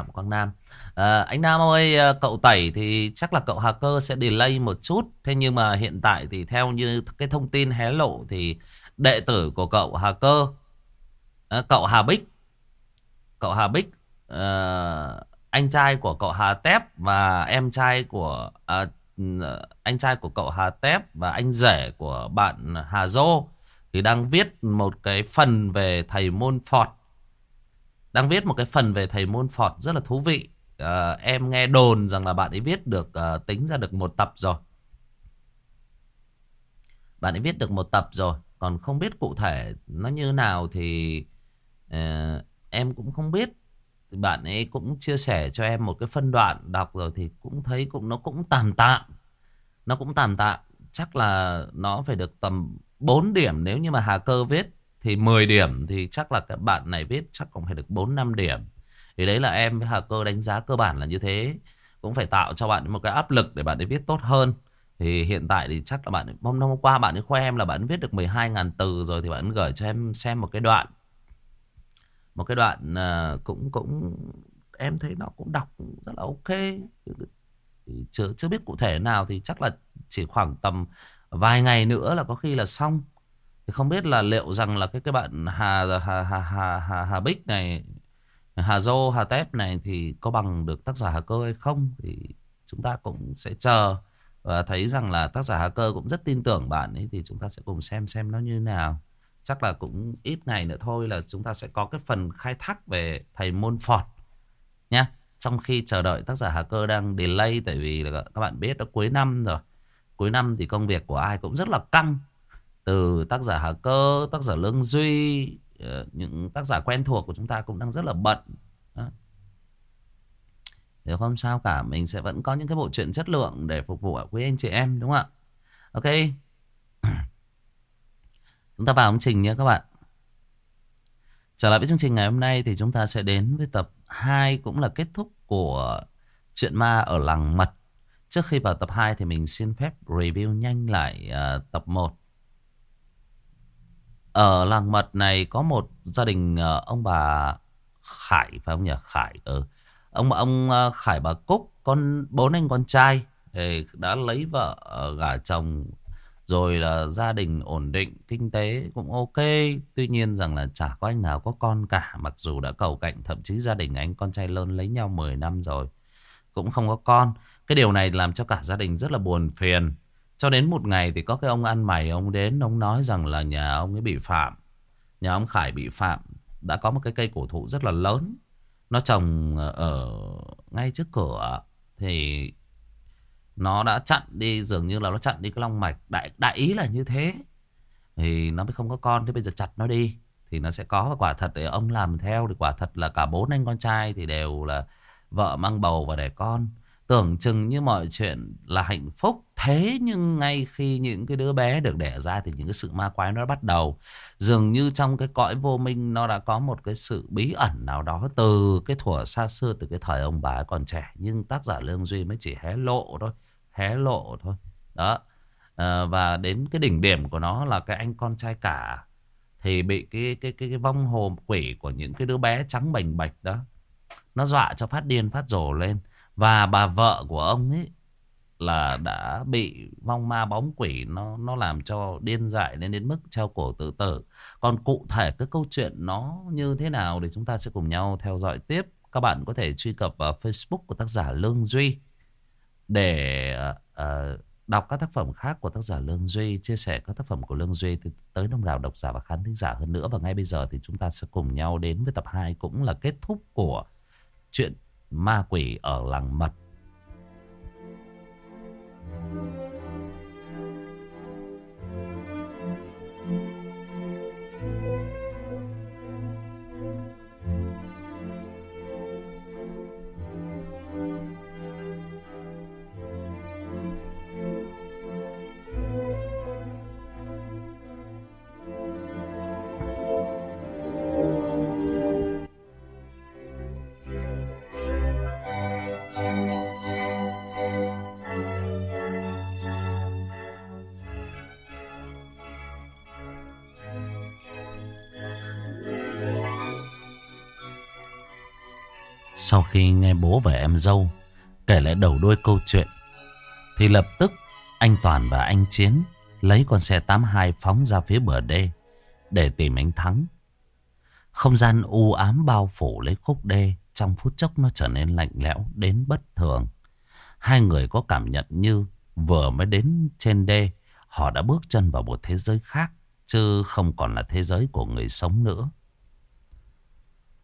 Phạm Quang Nam. À, Anh Nam ơi ờ, cậu tẩy thì chắc là cậu hacker sẽ delay một chút. Thế nhưng mà hiện tại thì theo như cái thông tin hé lộ Thì đệ tử của cậu hacker à, Cậu Hà Bích Cậu Hà Bích à, Anh trai của cậu Hà Tép Và em trai của à, Anh trai của cậu Hà Tép Và anh rể của bạn Hà Dô Thì đang viết một cái phần về thầy môn Phọt đang viết một cái phần về thầy môn Phọt rất là thú vị. À, em nghe đồn rằng là bạn ấy viết được à, tính ra được một tập rồi. Bạn ấy viết được một tập rồi. Còn không biết cụ thể nó như nào thì à, em cũng không biết. Bạn ấy cũng chia sẻ cho em một cái phân đoạn đọc rồi thì cũng thấy cũng nó cũng tạm tạm. Nó cũng tạm tạm. Chắc là nó phải được tầm 4 điểm nếu như mà Hà Cơ viết thì 10 điểm thì chắc là các bạn này viết chắc cũng phải được 4-5 điểm. Thì đấy là em với Hà Cơ đánh giá cơ bản là như thế. Cũng phải tạo cho bạn một cái áp lực để bạn ấy viết tốt hơn. Thì hiện tại thì chắc là bạn hôm hôm qua bạn ấy khoe em là bạn viết được 12.000 từ rồi thì bạn gửi cho em xem một cái đoạn. Một cái đoạn à, cũng cũng, em thấy nó cũng đọc rất là ok. Chưa chưa biết cụ thể nào thì chắc là chỉ khoảng tầm vài ngày nữa là có khi là xong. Thì không biết là liệu rằng là cái cái bạn Hà Hà Hà Hà Hà, Hà Bích này, Hà Dô, Hà Tép này thì có bằng được tác giả Hà Cơ hay không thì chúng ta cũng sẽ chờ và thấy rằng là tác giả Hà Cơ cũng rất tin tưởng bạn ấy thì chúng ta sẽ cùng xem xem nó như nào. Chắc là cũng ít ngày nữa thôi là chúng ta sẽ có cái phần khai thác về thầy môn Phọt nhá. Trong khi chờ đợi tác giả Hà Cơ đang delay tại vì là các bạn biết đã cuối năm rồi. Cuối năm thì công việc của ai cũng rất là căng từ tác giả Hà Cơ, tác giả Lương Duy, ờ, những tác giả quen thuộc của chúng ta cũng đang rất là bận. Đó. Nếu không sao cả, mình sẽ vẫn có những cái bộ truyện chất lượng để phục vụ quý anh chị em đúng không ạ? Ok. Chúng ta vào chương trình nhé các bạn. Trở lại với chương trình ngày hôm nay thì chúng ta sẽ đến với tập 2 cũng là kết thúc của chuyện ma ở làng mật. Trước khi vào tập 2 thì mình xin phép review nhanh lại uh, tập 1. Ở làng mật này có một gia đình uh, ông bà Khải phải không nhỉ? Khải ừ. Ông ông uh, Khải bà Cúc con bốn anh con trai thì đã lấy vợ uh, gả chồng rồi là gia đình ổn định kinh tế cũng ok tuy nhiên rằng là chả có anh nào có con cả mặc dù đã cầu cạnh thậm chí gia đình anh con trai lớn lấy nhau 10 năm rồi cũng không có con cái điều này làm cho cả gia đình rất là buồn phiền cho đến một ngày thì có cái ông ăn mày ông đến ông nói rằng là nhà ông ấy bị phạm. Nhà ông Khải bị phạm. Đã có một cái cây cổ thụ rất là lớn. Nó trồng ờ, ở ngay trước cửa. Thì nó đã chặn đi dường như là nó chặn đi cái long mạch. Đại, đại ý là như thế. Thì nó mới không có con. Thế bây giờ chặt nó đi. Thì nó sẽ có và quả thật để ông làm theo. Thì quả thật là cả bốn anh con trai thì đều là vợ mang bầu và đẻ con. Tưởng chừng như mọi chuyện là hạnh phúc. Thế nhưng ngay khi những cái đứa bé được đẻ ra Thì những cái sự ma quái nó bắt đầu. Dường như trong cái cõi vô minh Nó đã có một cái sự bí ẩn nào đó Từ cái thuở xa xưa Từ cái thời ông bà còn trẻ. Nhưng tác giả Lương Duy mới chỉ hé lộ thôi Hé lộ thôi. Đó. À, Và đến cái đỉnh điểm của nó là cái anh con trai cả Thì bị cái cái cái, cái vong hồn quỷ Của những cái đứa bé trắng bành bạch đó Nó dọa cho phát điên phát rồ lên và bà vợ của ông ấy là đã bị vong ma bóng quỷ nó nó làm cho điên dại lên đến mức treo cổ tự tử. Còn cụ thể cái câu chuyện nó như thế nào thì chúng ta sẽ cùng nhau theo dõi tiếp. Các bạn có thể truy cập vào Facebook của tác giả Lương Duy để uh, đọc các tác phẩm khác của tác giả Lương Duy, chia sẻ các tác phẩm của Lương Duy tới đông đảo độc giả và khán thính giả hơn nữa. Và ngay bây giờ thì chúng ta sẽ cùng nhau đến với tập 2 cũng là kết thúc của chuyện ma quỷ ở làng mật. Nghe bố về em dâu kể lại đầu đuôi câu chuyện, thì lập tức anh Toàn và anh Chiến lấy con xe 82 phóng ra phía bờ đê để tìm anh Thắng. Không gian u ám bao phủ lấy khúc đê, trong phút chốc nó trở nên lạnh lẽo đến bất thường. Hai người có cảm nhận như vừa mới đến trên đê, họ đã bước chân vào một thế giới khác, chứ không còn là thế giới của người sống nữa.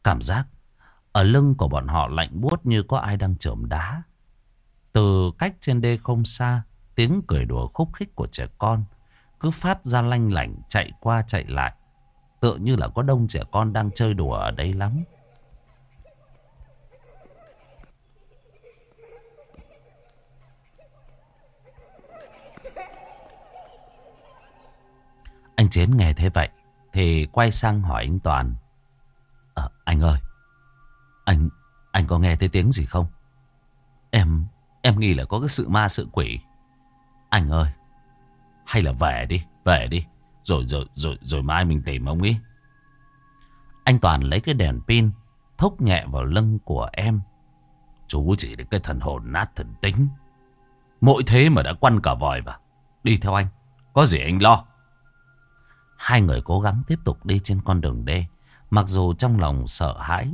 Cảm giác ở lưng của bọn họ lạnh buốt như có ai đang trộm đá. Từ cách trên đê không xa, tiếng cười đùa khúc khích của trẻ con cứ phát ra lanh lảnh chạy qua chạy lại. Tựa như là có đông trẻ con đang chơi đùa ở đây lắm. Anh Chiến nghe thế vậy thì quay sang hỏi anh Toàn. À, anh ơi, anh anh có nghe thấy tiếng gì không? Em em nghĩ là có cái sự ma sự quỷ. Anh ơi, hay là về đi, về đi, rồi rồi rồi rồi mai mình tìm ông ấy. Anh Toàn lấy cái đèn pin thốc nhẹ vào lưng của em. Chú chỉ được cái thần hồn nát thần tính. Mỗi thế mà đã quăn cả vòi vào. Đi theo anh, có gì anh lo. Hai người cố gắng tiếp tục đi trên con đường đê. Mặc dù trong lòng sợ hãi.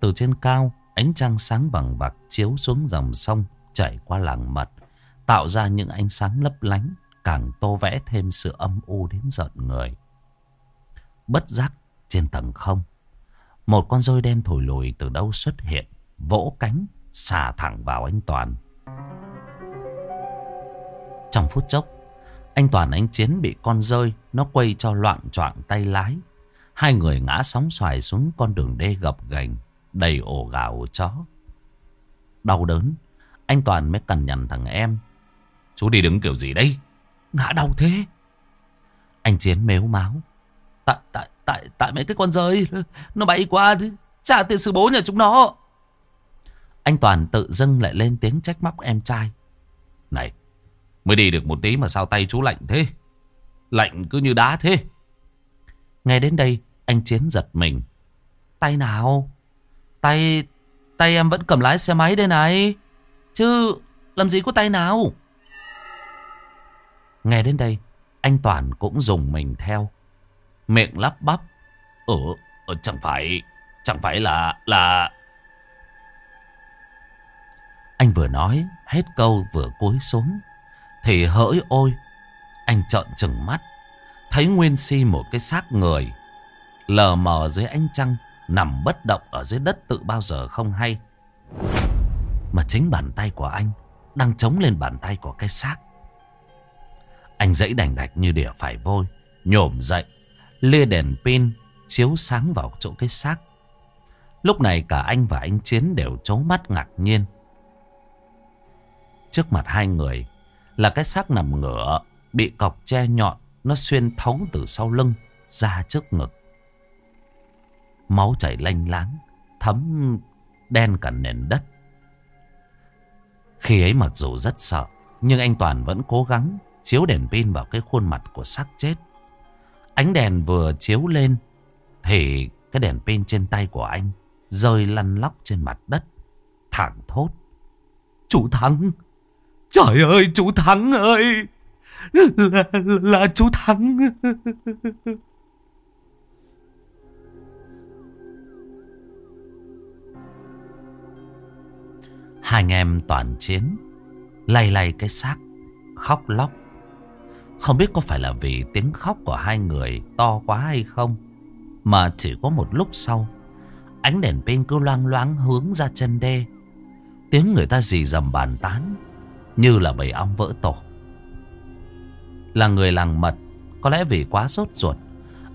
Từ trên cao, ánh trăng sáng bằng bạc chiếu xuống dòng sông chảy qua làng mật. Tạo ra những ánh sáng lấp lánh. Càng tô vẽ thêm sự âm u đến giận người. Bất giác trên tầng không. Một con rơi đen thổi lùi từ đâu xuất hiện. Vỗ cánh, xà thẳng vào anh Toàn. Trong phút chốc, anh Toàn anh Chiến bị con rơi Nó quay cho loạn choạng tay lái Hai người ngã sóng xoài xuống con đường đê gập ghềnh Đầy ổ gà ổ chó Đau đớn Anh Toàn mới cằn nhằn thằng em Chú đi đứng kiểu gì đây Ngã đau thế Anh Chiến mếu máu Tại tại tại tại mấy cái con rơi Nó bay qua Trả tiền sư bố nhà chúng nó Anh Toàn tự dưng lại lên tiếng trách móc em trai Này Mới đi được một tí mà sao tay chú lạnh thế? Lạnh cứ như đá thế. Nghe đến đây, anh Chiến giật mình. Tay nào? Tay... Tay em vẫn cầm lái xe máy đây này. Chứ làm gì có tay nào? Nghe đến đây, anh Toàn cũng dùng mình theo. Miệng lắp bắp. Ờ, ờ chẳng phải... Chẳng phải là... là... Anh vừa nói, hết câu vừa cúi xuống. Thì hỡi ôi Anh trợn trừng mắt Thấy Nguyên Si một cái xác người Lờ mờ dưới ánh trăng Nằm bất động ở dưới đất tự bao giờ không hay. Mà chính bàn tay của anh Đang chống lên bàn tay của cái xác. Anh dãy đành đạch như đỉa phải vôi, Nhổm dậy, Lia đèn pin Chiếu sáng vào chỗ cái xác. Lúc này cả anh và anh Chiến đều trố mắt ngạc nhiên. Trước mặt hai người là cái xác nằm ngửa, bị cọc che nhọn, nó xuyên thấu từ sau lưng, ra trước ngực. Máu chảy lanh láng, thấm đen cả nền đất. Khi ấy mặc dù rất sợ, nhưng anh Toàn vẫn cố gắng chiếu đèn pin vào cái khuôn mặt của xác chết. Ánh đèn vừa chiếu lên thì cái đèn pin trên tay của anh rơi lăn lóc trên mặt đất, thẳng thốt. Chủ Thắng! Trời ơi chú Thắng ơi Là, là chú Thắng Hai anh em toàn chiến Lay lay cái xác Khóc lóc Không biết có phải là vì tiếng khóc của hai người To quá hay không Mà chỉ có một lúc sau Ánh đèn pin cứ loang loáng hướng ra chân đê Tiếng người ta dì dầm bàn tán như là bầy ong vỡ tổ. Là người làng mật, có lẽ vì quá sốt ruột,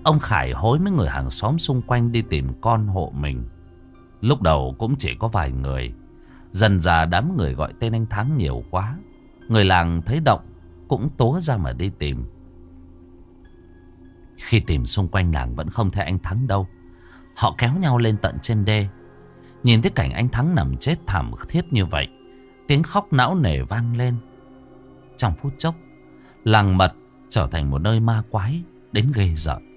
ông Khải hối mấy người hàng xóm xung quanh đi tìm con hộ mình. Lúc đầu cũng chỉ có vài người, dần già đám người gọi tên anh Thắng nhiều quá. Người làng thấy động cũng tố ra mà đi tìm. Khi tìm xung quanh làng vẫn không thấy anh Thắng đâu. Họ kéo nhau lên tận trên đê. Nhìn thấy cảnh anh Thắng nằm chết thảm thiết như vậy. Tiếng khóc não nề vang lên. Trong phút chốc, làng mật trở thành một nơi ma quái đến ghê rợn.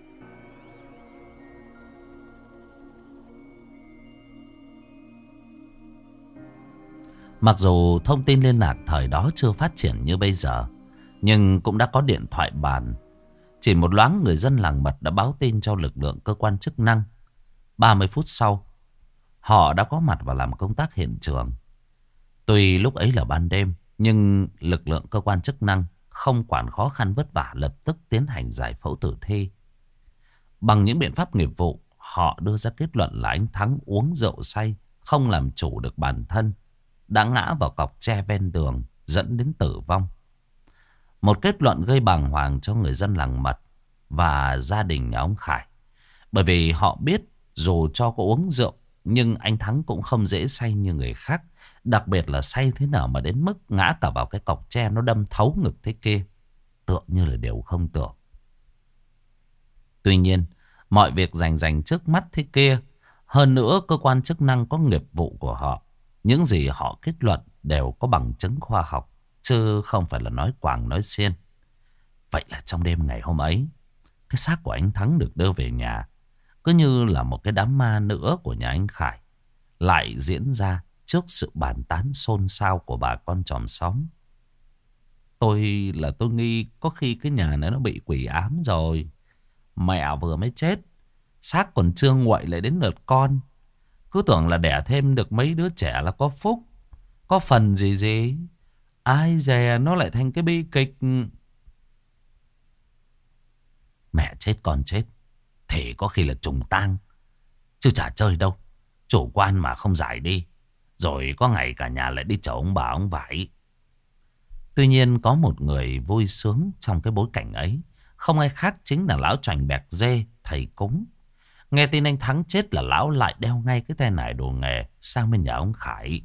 Mặc dù thông tin liên lạc thời đó chưa phát triển như bây giờ, nhưng cũng đã có điện thoại bàn. Chỉ một loáng người dân làng mật đã báo tin cho lực lượng cơ quan chức năng. 30 phút sau, họ đã có mặt và làm công tác hiện trường. Tuy lúc ấy là ban đêm, nhưng lực lượng cơ quan chức năng không quản khó khăn vất vả lập tức tiến hành giải phẫu tử thi. Bằng những biện pháp nghiệp vụ, họ đưa ra kết luận là anh Thắng uống rượu say, không làm chủ được bản thân, đã ngã vào cọc tre ven đường, dẫn đến tử vong. Một kết luận gây bàng hoàng cho người dân làng mật và gia đình nhà ông Khải. Bởi vì họ biết dù cho có uống rượu, nhưng anh Thắng cũng không dễ say như người khác. Đặc biệt là say thế nào mà đến mức ngã cả vào cái cọc tre nó đâm thấu ngực thế kia. Tựa như là điều không tưởng. Tuy nhiên, mọi việc rành rành trước mắt thế kia. Hơn nữa, cơ quan chức năng có nghiệp vụ của họ. Những gì họ kết luận đều có bằng chứng khoa học. Chứ không phải là nói quàng nói xiên. Vậy là trong đêm ngày hôm ấy, cái xác của anh Thắng được đưa về nhà. Cứ như là một cái đám ma nữa của nhà anh Khải. Lại diễn ra trước sự bàn tán xôn xao của bà con chòm xóm. Tôi là tôi nghi có khi cái nhà này nó bị quỷ ám rồi. Mẹ vừa mới chết. Xác còn chưa nguội lại đến lượt con. Cứ tưởng là đẻ thêm được mấy đứa trẻ là có phúc. Có phần gì gì. Ai dè nó lại thành cái bi kịch. Mẹ chết con chết. Thì có khi là trùng tang. Chứ chả chơi đâu. Chủ quan mà không giải đi. Rồi có ngày cả nhà lại đi chở ông bà ông vải. Tuy nhiên có một người vui sướng trong cái bối cảnh ấy. Không ai khác chính là lão trành bẹc dê, thầy cúng. Nghe tin anh Thắng chết là lão lại đeo ngay cái tay nải đồ nghề sang bên nhà ông Khải.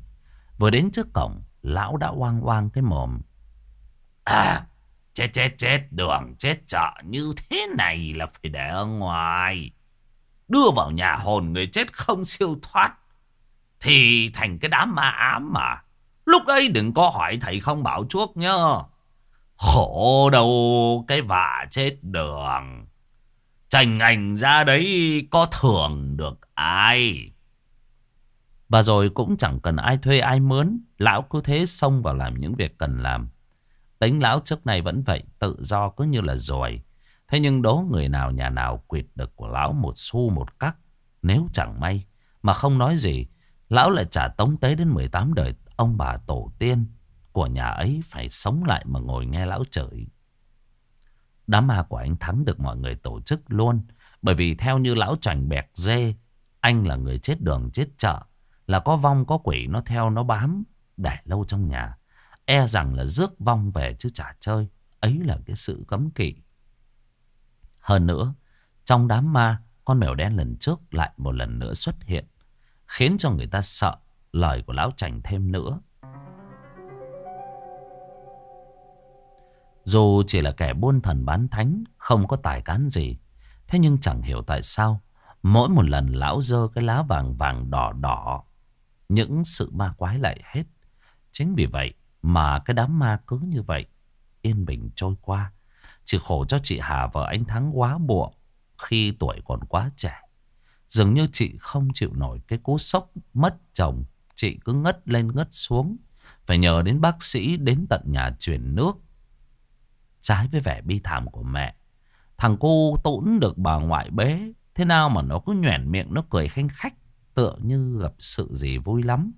Vừa đến trước cổng, lão đã oang oang cái mồm. À, chết chết chết đường, chết chợ như thế này là phải để ở ngoài. Đưa vào nhà hồn người chết không siêu thoát. Thì thành cái đám ma ám mà. Lúc ấy đừng có hỏi thầy không bảo chuốc nhá. Khổ đâu cái vả chết đường. Trành ảnh ra đấy có thưởng được ai. Và rồi cũng chẳng cần ai thuê ai mướn. Lão cứ thế xông vào làm những việc cần làm. Tính lão trước này vẫn vậy. Tự do cứ như là rồi. Thế nhưng đố người nào nhà nào quyệt được của lão một xu một cắc. Nếu chẳng may mà không nói gì. Lão lại trả tống tế đến 18 đời ông bà tổ tiên của nhà ấy phải sống lại mà ngồi nghe lão chửi. Đám ma của anh Thắng được mọi người tổ chức luôn. Bởi vì theo như lão trành bẹc dê, anh là người chết đường chết chợ. Là có vong có quỷ nó theo nó bám để lâu trong nhà. E rằng là rước vong về chứ chả chơi. Ấy là cái sự cấm kỵ. Hơn nữa, trong đám ma, con mèo đen lần trước lại một lần nữa xuất hiện. Khiến cho người ta sợ lời của lão trành thêm nữa. Dù chỉ là kẻ buôn thần bán thánh, không có tài cán gì. Thế nhưng chẳng hiểu tại sao, mỗi một lần lão dơ cái lá vàng vàng đỏ đỏ, những sự ma quái lại hết. Chính vì vậy mà cái đám ma cứ như vậy, yên bình trôi qua. Chỉ khổ cho chị Hà vợ anh Thắng quá buộc khi tuổi còn quá trẻ. Dường như chị không chịu nổi cái cú sốc mất chồng. Chị cứ ngất lên ngất xuống. Phải nhờ đến bác sĩ đến tận nhà chuyển nước Trái với vẻ bi thảm của mẹ. Thằng cô tũn được bà ngoại bế, Thế nào mà nó cứ nhoẻn miệng, Nó cười khanh khách, Tựa như gặp sự gì vui lắm.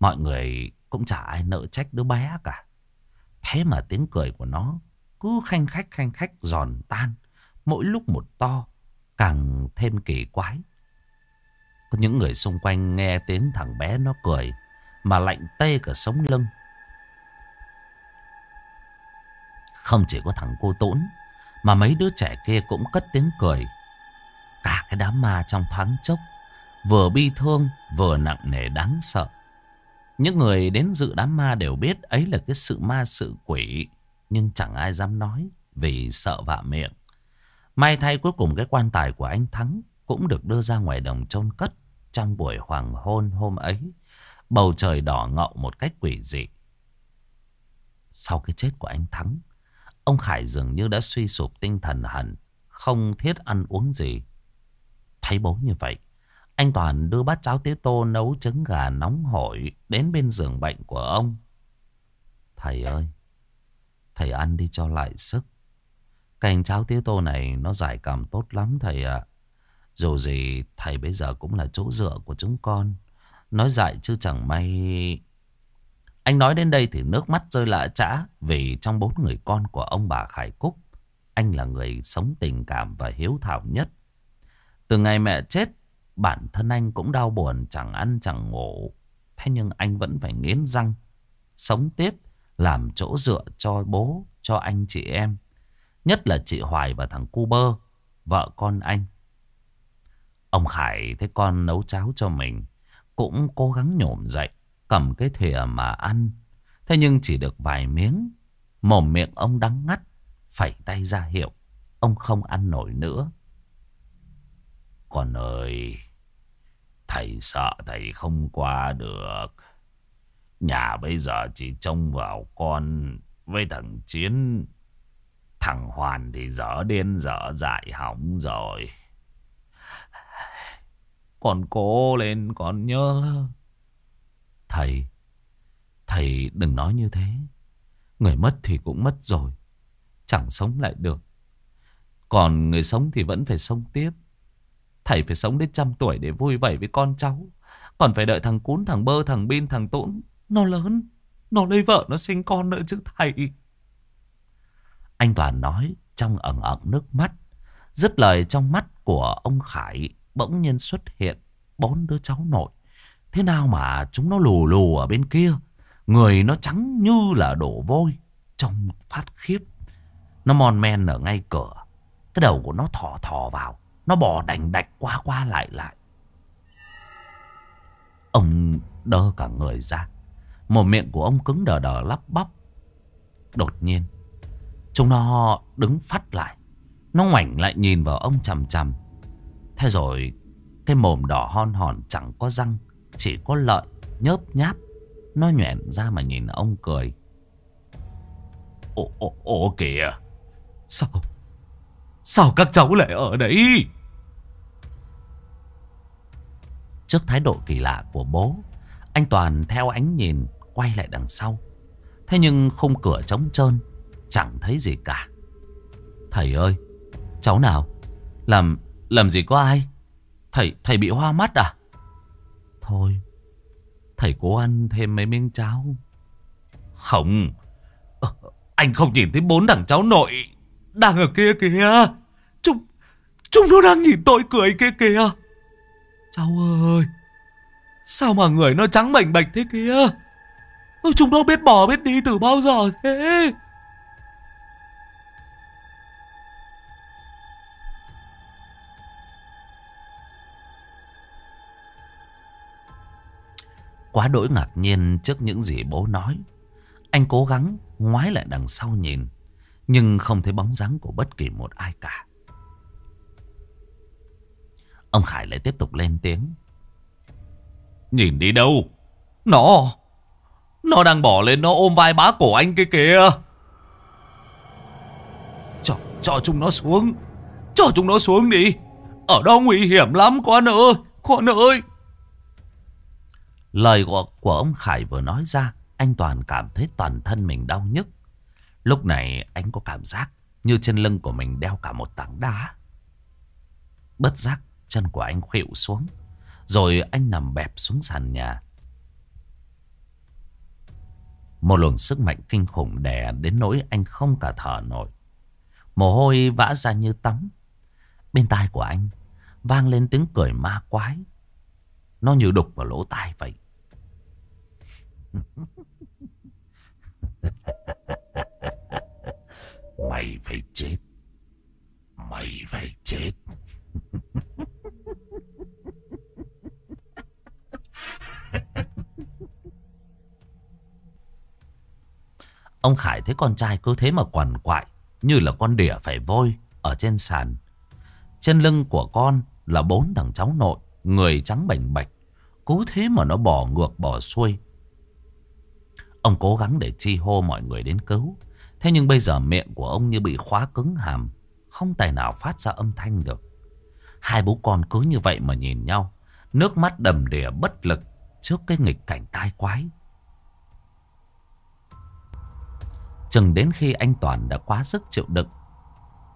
Mọi người cũng chả ai nợ trách đứa bé cả. Thế mà tiếng cười của nó Cứ khanh khách khanh khách giòn tan, Mỗi lúc một to, Càng thêm kỳ quái. Có những người xung quanh nghe tiếng thằng bé nó cười, Mà lạnh tê cả sống lưng. Không chỉ có thằng cô tốn, Mà mấy đứa trẻ kia cũng cất tiếng cười. Cả cái đám ma trong thoáng chốc, Vừa bi thương, Vừa nặng nề đáng sợ. Những người đến dự đám ma đều biết Ấy là cái sự ma sự quỷ, Nhưng chẳng ai dám nói Vì sợ vạ miệng. May thay cuối cùng cái quan tài của anh Thắng Cũng được đưa ra ngoài đồng chôn cất Trong buổi hoàng hôn hôm ấy, Bầu trời đỏ ngậu một cách quỷ dị. Sau cái chết của anh Thắng Ông Khải dường như đã suy sụp tinh thần hẳn, không thiết ăn uống gì. Thấy bố như vậy, Anh Toàn đưa bát cháo tía tô nấu trứng gà nóng hổi đến bên giường bệnh của ông. Thầy ơi, thầy ăn đi cho lại sức. Cành cháo tía tô này nó giải cảm tốt lắm thầy ạ. Dù gì thầy bây giờ cũng là chỗ dựa của chúng con. Nói dại chứ chẳng may... Anh nói đến đây thì nước mắt rơi lạ trã vì trong bốn người con của ông bà Khải Cúc, anh là người sống tình cảm và hiếu thảo nhất. Từ ngày mẹ chết, bản thân anh cũng đau buồn chẳng ăn chẳng ngủ. Thế nhưng anh vẫn phải nghiến răng, sống tiếp, làm chỗ dựa cho bố, cho anh chị em. Nhất là chị Hoài và thằng Cu Bơ, vợ con anh. Ông Khải thấy con nấu cháo cho mình, cũng cố gắng nhổm dậy, cầm cái thìa mà ăn. Thế nhưng chỉ được vài miếng, mồm miệng ông đắng ngắt, phẩy tay ra hiệu, ông không ăn nổi nữa. Con ơi, thầy sợ thầy không qua được. Nhà bây giờ chỉ trông vào con với thằng Chiến. Thằng Hoàn thì dở điên dở dại hỏng rồi. Con cố lên con nhớ. Thầy, thầy đừng nói như thế. Người mất thì cũng mất rồi. Chẳng sống lại được. Còn người sống thì vẫn phải sống tiếp. Thầy phải sống đến trăm tuổi để vui vẻ với con cháu. Còn phải đợi thằng Cún, thằng Bơ, thằng Bin, thằng Tũng. Nó lớn. Nó lấy vợ, nó sinh con nữa chứ thầy. Anh Toàn nói trong ẩn ẩn nước mắt. Dứt lời trong mắt của ông Khải bỗng nhiên xuất hiện bốn đứa cháu nội. Thế nào mà chúng nó lù lù ở bên kia. Người nó trắng như là đổ vôi. Trông phát khiếp. Nó mon men ở ngay cửa. Cái đầu của nó thò thò vào. Nó bò đành đạch qua qua lại lại. Ông đơ cả người ra. Một miệng của ông cứng đờ đờ lắp bắp. Đột nhiên. Chúng nó đứng phát lại. Nó ngoảnh lại nhìn vào ông chằm chằm. Thế rồi, cái mồm đỏ hon hòn chẳng có răng. Chỉ có lợi nhớp nháp. Nó nhoẻn ra mà nhìn ông cười. Ồ, ồ, ồ kìa. Sao? Sao các cháu lại ở đấy? Trước thái độ kỳ lạ của bố, anh Toàn theo ánh nhìn quay lại đằng sau. Thế nhưng khung cửa trống trơn, chẳng thấy gì cả. Thầy ơi, cháu nào? Làm, làm gì có ai? Thầy, thầy bị hoa mắt à? Thôi, thầy cố ăn thêm mấy miếng cháo. Không, ờ, anh không nhìn thấy bốn thằng cháu nội đang ở kia kìa. Chúng, chúng nó đang nhìn tôi cười kia kìa. Cháu ơi, sao mà người nó trắng bảnh bạch thế kia? Chúng nó biết bỏ biết đi từ bao giờ thế? Quá đỗi ngạc nhiên trước những gì bố nói. Anh cố gắng ngoái lại đằng sau nhìn. Nhưng không thấy bóng dáng của bất kỳ một ai cả. Ông Khải lại tiếp tục lên tiếng. Nhìn đi đâu? Nó... Nó đang bỏ lên nó ôm vai bá cổ anh kia kìa. Cho, cho chúng nó xuống. Cho chúng nó xuống đi. Ở đó nguy hiểm lắm con ơi. Con ơi. Lời của, của ông Khải vừa nói ra. Anh Toàn cảm thấy toàn thân mình đau nhức. Lúc này anh có cảm giác như trên lưng của mình đeo cả một tảng đá. Bất giác chân của anh khuỵu xuống. Rồi anh nằm bẹp xuống sàn nhà. Một luồng sức mạnh kinh khủng đè đến nỗi anh không cả thở nổi. Mồ hôi vã ra như tắm. Bên tai của anh vang lên tiếng cười ma quái. Nó như đục vào lỗ tai vậy. Mày phải chết. Mày phải chết. Ông Khải thấy con trai cứ thế mà quằn quại, Như là con đỉa phải vôi Ở trên sàn Trên lưng của con là bốn thằng cháu nội, Người trắng bảnh bạch, Cứ thế mà nó bỏ ngược bỏ xuôi Ông cố gắng để chi hô mọi người đến cứu Thế nhưng bây giờ miệng của ông như bị khóa cứng hàm, Không tài nào phát ra âm thanh được Hai bố con cứ như vậy mà nhìn nhau, Nước mắt đầm đìa bất lực trước cái nghịch cảnh tai quái. Chừng đến khi anh Toàn đã quá sức chịu đựng.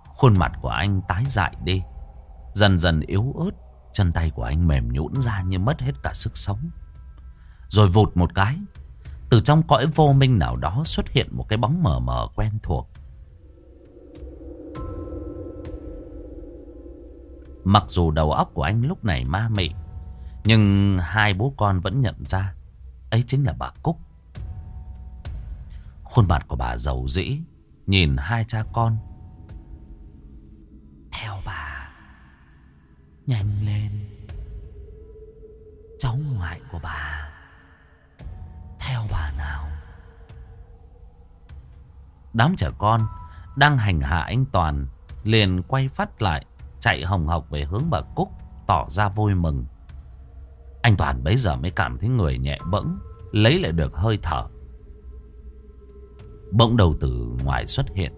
Khuôn mặt của anh tái dại đi. Dần dần yếu ớt. Chân tay của anh mềm nhũn ra như mất hết cả sức sống. Rồi vụt một cái. Từ trong cõi vô minh nào đó xuất hiện một cái bóng mờ mờ quen thuộc. Mặc dù đầu óc của anh lúc này ma mị, Nhưng hai bố con vẫn nhận ra Ấy chính là bà Cúc. Khuôn mặt của bà giàu dĩ, Nhìn hai cha con. Theo bà, Nhanh lên. Cháu ngoại của bà. Theo bà nào? Đám trẻ con Đang hành hạ anh Toàn, Liền quay phát lại, Chạy hồng học về hướng bà Cúc, Tỏ ra vui mừng. Anh Toàn bấy giờ mới cảm thấy người nhẹ bẫng, Lấy lại được hơi thở. Bỗng đầu từ ngoài xuất hiện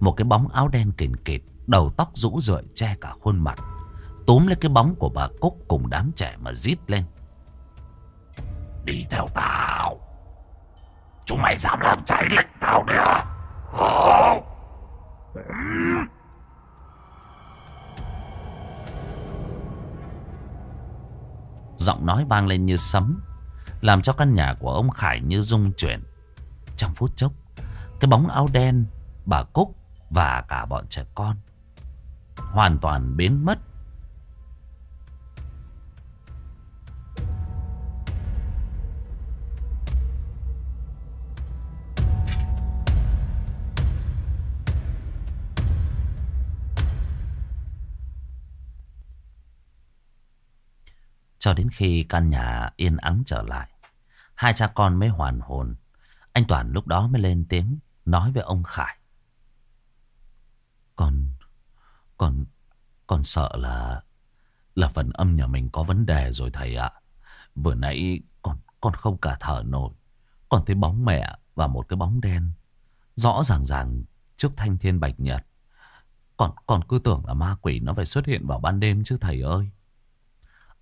Một cái bóng áo đen kìn kịt, Đầu tóc rũ rượi che cả khuôn mặt. Túm lấy cái bóng của bà Cúc Cùng đám trẻ mà rít lên. Đi theo tao. Chúng mày dám làm trái lệnh tao nữa Hả? Giọng nói vang lên như sấm, Làm cho căn nhà của ông Khải như rung chuyển. Trong phút chốc, Cái bóng áo đen, Bà Cúc và cả bọn trẻ con Hoàn toàn biến mất. Cho đến khi căn nhà yên ắng trở lại Hai cha con mới hoàn hồn Anh Toàn lúc đó mới lên tiếng Nói với ông Khải. Con Con Con sợ là Là phần âm nhà mình có vấn đề rồi thầy ạ. Vừa nãy con con không cả thở nổi. Còn thấy bóng mẹ và một cái bóng đen. Rõ ràng ràng trước thanh thiên bạch nhật. Còn, còn cứ tưởng là ma quỷ nó phải xuất hiện vào ban đêm chứ thầy ơi.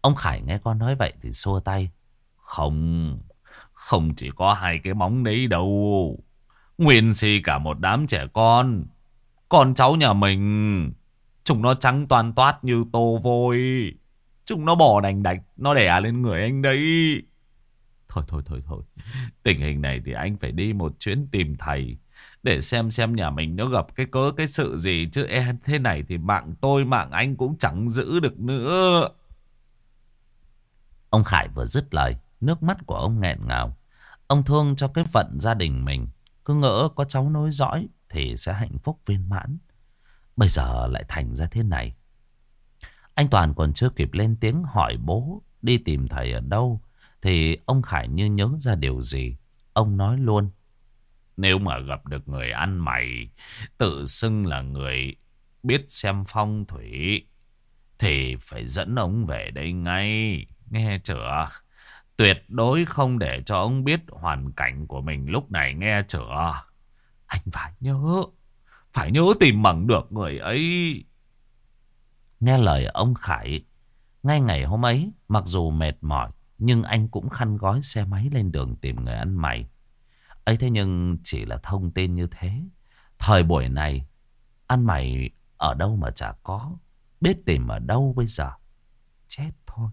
Ông Khải nghe con nói vậy thì xua tay. Không, không chỉ có hai cái bóng đấy đâu. Nguyên si cả một đám trẻ con. Con cháu nhà mình, chúng nó trắng toàn toát như tô vôi. Chúng nó bỏ đành đạch, nó đẻ lên người anh đấy. Thôi thôi thôi thôi, tình hình này thì anh phải đi một chuyến tìm thầy. Để xem xem nhà mình nó gặp cái cớ cái sự gì Chứ e thế này thì mạng tôi mạng anh cũng chẳng giữ được nữa Ông Khải vừa dứt lời, nước mắt của ông nghẹn ngào. Ông thương cho cái phận gia đình mình. Cứ ngỡ có cháu nối dõi thì sẽ hạnh phúc viên mãn. Bây giờ lại thành ra thế này. Anh Toàn còn chưa kịp lên tiếng hỏi bố đi tìm thầy ở đâu. Thì ông Khải như nhớ ra điều gì. Ông nói luôn. Nếu mà gặp được người ăn mày, tự xưng là người biết xem phong thủy, thì phải dẫn ông về đây ngay. Nghe chưa? Tuyệt đối không để cho ông biết hoàn cảnh của mình lúc này nghe chưa? Anh phải nhớ. Phải nhớ tìm bằng được người ấy. Nghe lời ông Khải. Ngay ngày hôm ấy, mặc dù mệt mỏi, nhưng anh cũng khăn gói xe máy lên đường tìm người ăn mày. ấy thế nhưng chỉ là thông tin như thế. Thời buổi này, ăn mày ở đâu mà chả có. Biết tìm ở đâu bây giờ. Chết thôi.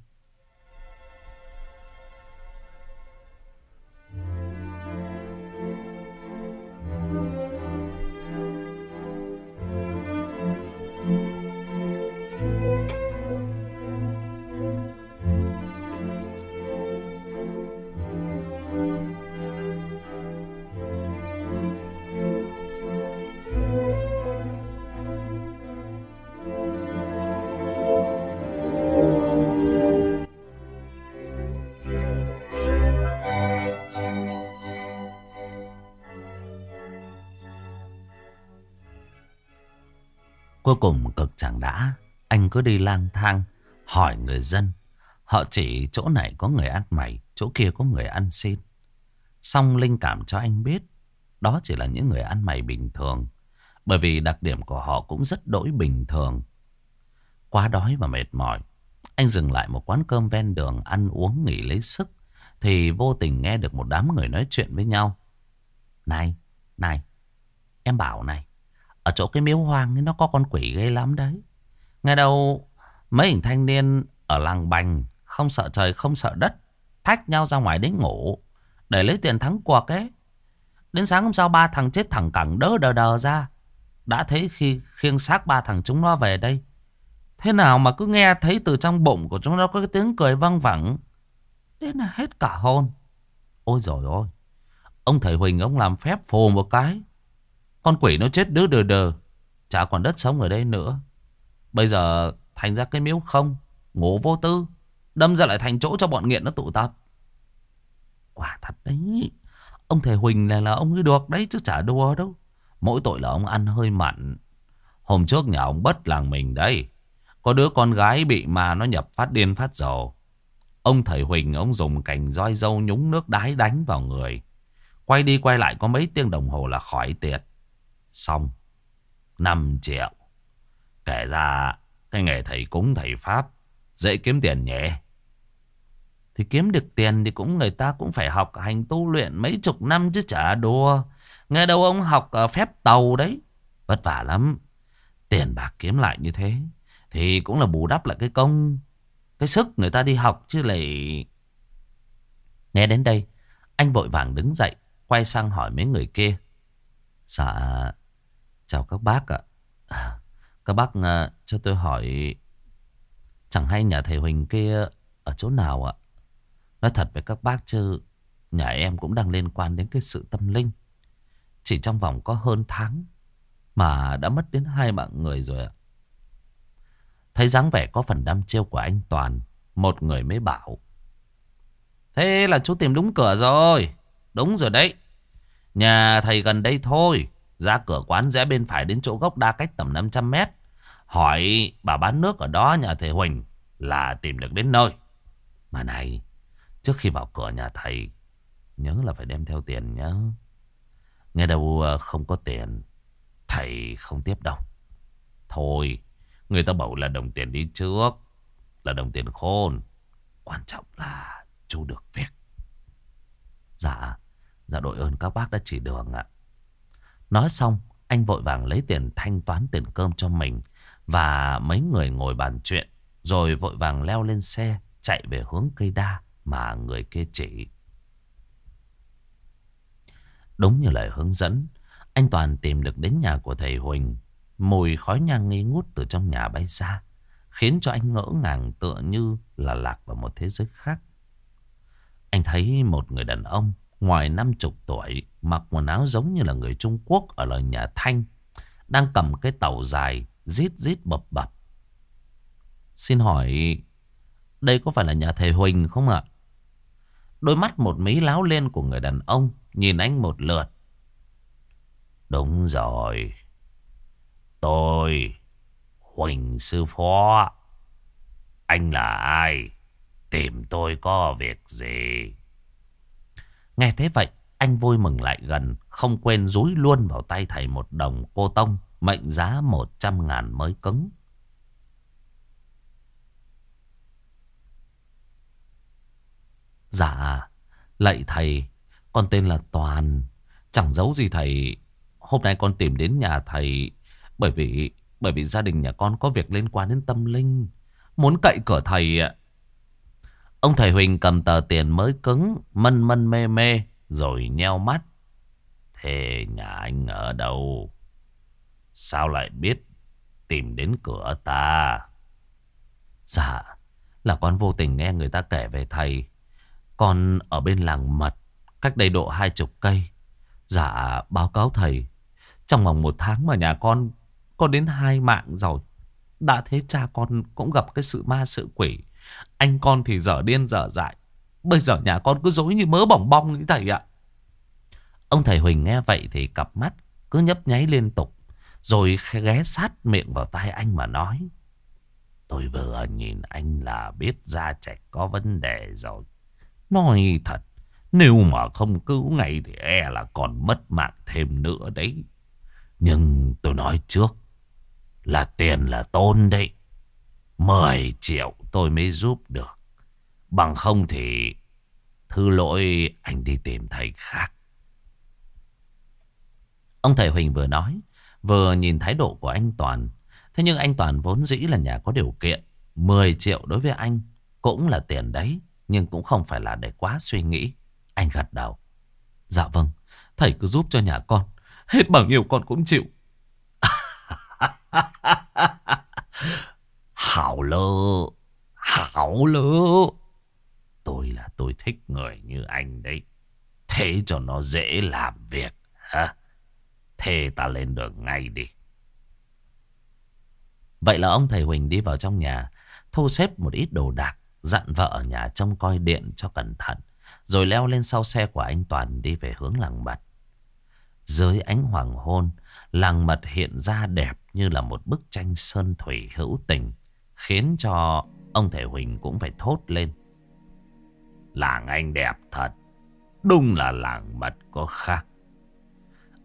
Cùng cực chẳng đã Anh cứ đi lang thang Hỏi người dân Họ chỉ chỗ này có người ăn mày Chỗ kia có người ăn xin Xong linh cảm cho anh biết Đó chỉ là những người ăn mày bình thường Bởi vì đặc điểm của họ cũng rất đổi bình thường Quá đói và mệt mỏi Anh dừng lại một quán cơm ven đường ăn uống nghỉ lấy sức. Thì vô tình nghe được một đám người nói chuyện với nhau. Này, này, em bảo này. Ở chỗ cái miếu hoang ấy, nó có con quỷ ghê lắm đấy. Nghe đầu mấy hình thanh niên ở làng bành, không sợ trời, không sợ đất. Thách nhau ra ngoài đến ngủ. Để lấy tiền thắng cuộc ấy. Đến sáng hôm sau, ba thằng chết thẳng cẳng đỡ đờ đờ ra. Đã thấy khi khiêng xác ba thằng chúng nó về đây. Thế nào mà cứ nghe thấy từ trong bụng của chúng nó có cái tiếng cười văng vẳng. đến là hết cả hồn. Ôi rồi ôi. Ông thầy Huỳnh ông làm phép phù một cái. Con quỷ nó chết đứa đờ đờ. Chả còn đất sống ở đây nữa. Bây giờ thành ra cái miếu không. Ngủ vô tư. Đâm ra lại thành chỗ cho bọn nghiện nó tụ tập. Quả thật đấy. Ông thầy Huỳnh này là ông ấy được đấy, chứ chả đùa đâu. Mỗi tội là ông ăn hơi mặn. Hôm trước nhà ông bất làng mình đấy. Có đứa con gái bị mà nó nhập phát điên phát dầu. Ông thầy Huỳnh, ông dùng cành roi dâu nhúng nước đái đánh vào người. Quay đi quay lại có mấy tiếng đồng hồ là khỏi tiệt. Xong. 5 triệu. Kể ra, cái nghề thầy cúng thầy Pháp, dễ kiếm tiền nhỉ Thì kiếm được tiền thì cũng người ta cũng phải học hành tu luyện mấy chục năm chứ chả đùa. Nghe đâu ông học phép tàu đấy. Vất vả lắm. Tiền bạc kiếm lại như thế. Thì cũng là bù đắp lại cái công. Cái sức người ta đi học chứ lại... Nghe đến đây. Anh vội vàng đứng dậy. Quay sang hỏi mấy người kia. Dạ... Chào các bác ạ. À, các bác à, cho tôi hỏi... Chẳng hay nhà thầy Huỳnh kia ở chỗ nào ạ? Nói thật với các bác chứ, nhà em cũng đang liên quan đến cái sự tâm linh. Chỉ trong vòng có hơn tháng mà đã mất đến hai mạng người rồi ạ. Thấy dáng vẻ có phần đam chiêu của anh Toàn, một người mới bảo. Thế là chú tìm đúng cửa rồi. Đúng rồi đấy. Nhà thầy gần đây thôi. Ra cửa quán rẽ bên phải đến chỗ gốc đa cách tầm 500 mét. Hỏi bà bán nước ở đó nhà thầy Huỳnh là tìm được đến nơi. Mà này, trước khi vào cửa nhà thầy, nhớ là phải đem theo tiền nhớ. Nghe đâu ờ, không có tiền, thầy không tiếp đâu. Thôi, người ta bảo là đồng tiền đi trước, là đồng tiền khôn. Quan trọng là chú được việc. Dạ, dạ đội ơn các bác đã chỉ đường ạ. Nói xong, anh vội vàng lấy tiền thanh toán tiền cơm cho mình và mấy người ngồi bàn chuyện. Rồi vội vàng leo lên xe, chạy về hướng cây đa mà người kia chỉ. Đúng như lời hướng dẫn, anh Toàn tìm được đến nhà của thầy Huỳnh. Mùi khói nhang nghi ngút từ trong nhà bay ra, khiến cho anh ngỡ ngàng tựa như là lạc vào một thế giới khác. Anh thấy một người đàn ông ngoài năm chục tuổi, mặc quần áo giống như là người Trung Quốc ở lời nhà Thanh, đang cầm cái tàu dài, rít rít bập bập. Xin hỏi, đây có phải là nhà thầy Huỳnh không ạ? Đôi mắt một mí láo lên của người đàn ông, nhìn anh một lượt. Đúng rồi, tôi, Huỳnh sư phó. Anh là ai? Tìm tôi có việc gì? Nghe thế vậy, anh vui mừng lại gần, không quên rúi luôn vào tay thầy một đồng cô tông, mệnh giá một trăm ngàn mới cứng. Dạ, lạy thầy, con tên là Toàn, chẳng giấu gì thầy. Hôm nay con tìm đến nhà thầy bởi vì bởi vì gia đình nhà con có việc liên quan đến tâm linh, muốn cậy cửa thầy ạ. Ông thầy Huỳnh cầm tờ tiền mới cứng, mân mân mê mê, rồi nheo mắt. Thế nhà anh ở đâu? Sao lại biết tìm đến cửa ta? Dạ, là con vô tình nghe người ta kể về thầy. Con ở bên làng mật, cách đây độ hai chục cây. Dạ, báo cáo thầy, trong vòng một tháng mà nhà con có đến hai mạng rồi. Đã thế cha con cũng gặp cái sự ma sự quỷ. Anh con thì dở điên dở dại. Bây giờ nhà con cứ dối như mớ bỏng bong như thầy ạ. Ông thầy Huỳnh nghe vậy thì cặp mắt cứ nhấp nháy liên tục. Rồi ghé sát miệng vào tai anh mà nói. Tôi vừa nhìn anh là biết da trẻ có vấn đề rồi. Nói thật, nếu mà không cứu ngay thì e là còn mất mạng thêm nữa đấy. Nhưng tôi nói trước là tiền là tôn đấy. 10 triệu tôi mới giúp được. Bằng không thì thư lỗi anh đi tìm thầy khác. Ông thầy Huỳnh vừa nói, vừa nhìn thái độ của anh Toàn. Thế nhưng anh Toàn vốn dĩ là nhà có điều kiện. 10 triệu đối với anh cũng là tiền đấy, nhưng cũng không phải là để quá suy nghĩ. Anh gật đầu. Dạ vâng, thầy cứ giúp cho nhà con. Hết bao nhiêu con cũng chịu. Hảo lơ, hảo lơ. Tôi là tôi thích người như anh đấy. Thế cho nó dễ làm việc. Hả? Thế ta lên đường ngay đi. Vậy là ông thầy Huỳnh đi vào trong nhà, thu xếp một ít đồ đạc, dặn vợ ở nhà trông coi điện cho cẩn thận, rồi leo lên sau xe của anh Toàn đi về hướng làng mật. Dưới ánh hoàng hôn, làng mật hiện ra đẹp như là một bức tranh sơn thủy hữu tình, khiến cho ông thầy Huỳnh cũng phải thốt lên. Làng anh đẹp thật, đúng là làng mật có khác.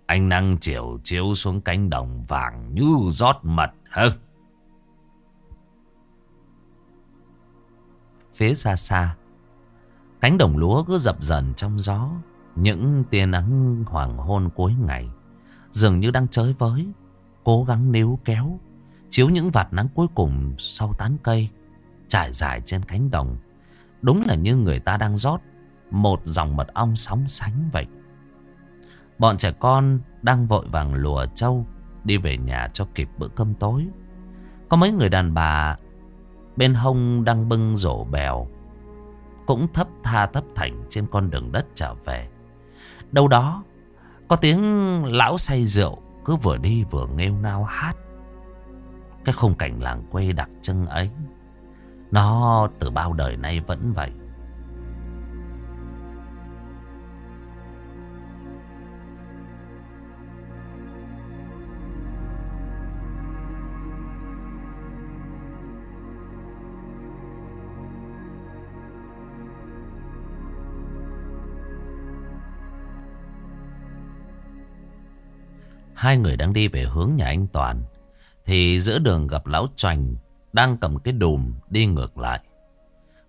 Ánh nắng chiều chiếu xuống cánh đồng vàng như rót mật hơn. Phía xa xa, cánh đồng lúa cứ dập dần trong gió. Những tia nắng hoàng hôn cuối ngày dường như đang chơi với, cố gắng níu kéo, chiếu những vạt nắng cuối cùng sau tán cây, trải dài trên cánh đồng. Đúng là như người ta đang rót một dòng mật ong sóng sánh vậy. Bọn trẻ con đang vội vàng lùa trâu đi về nhà cho kịp bữa cơm tối. Có mấy người đàn bà bên hông đang bưng rổ bèo cũng thấp tha thấp thành trên con đường đất trở về. Đâu đó có tiếng lão say rượu cứ vừa đi vừa nghêu ngao hát. Cái khung cảnh làng quê đặc trưng ấy, nó từ bao đời nay vẫn vậy. Hai người đang đi về hướng nhà anh Toàn. Thì giữa đường gặp lão Trành đang cầm cái đùm đi ngược lại.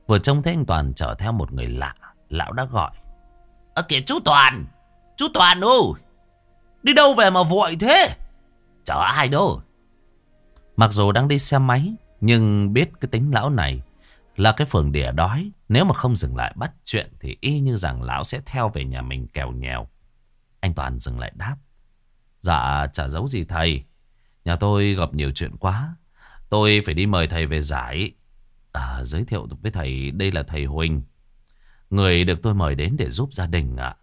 Vừa trông thấy anh Toàn chở theo một người lạ. Lão đã gọi. Ơ kìa, chú Toàn. Chú Toàn ô Đi đâu về mà vội thế? Chở ai đâu. Mặc dù đang đi xe máy. Nhưng biết cái tính lão này là cái phường đỉa đói. Nếu mà không dừng lại bắt chuyện thì y như rằng lão sẽ theo về nhà mình kèo nhèo. Anh Toàn dừng lại đáp. Dạ chả giấu gì thầy. Nhà tôi gặp nhiều chuyện quá. Tôi phải đi mời thầy về giải. À, giới thiệu với thầy đây là thầy Huỳnh. Người được tôi mời đến để giúp gia đình ạ.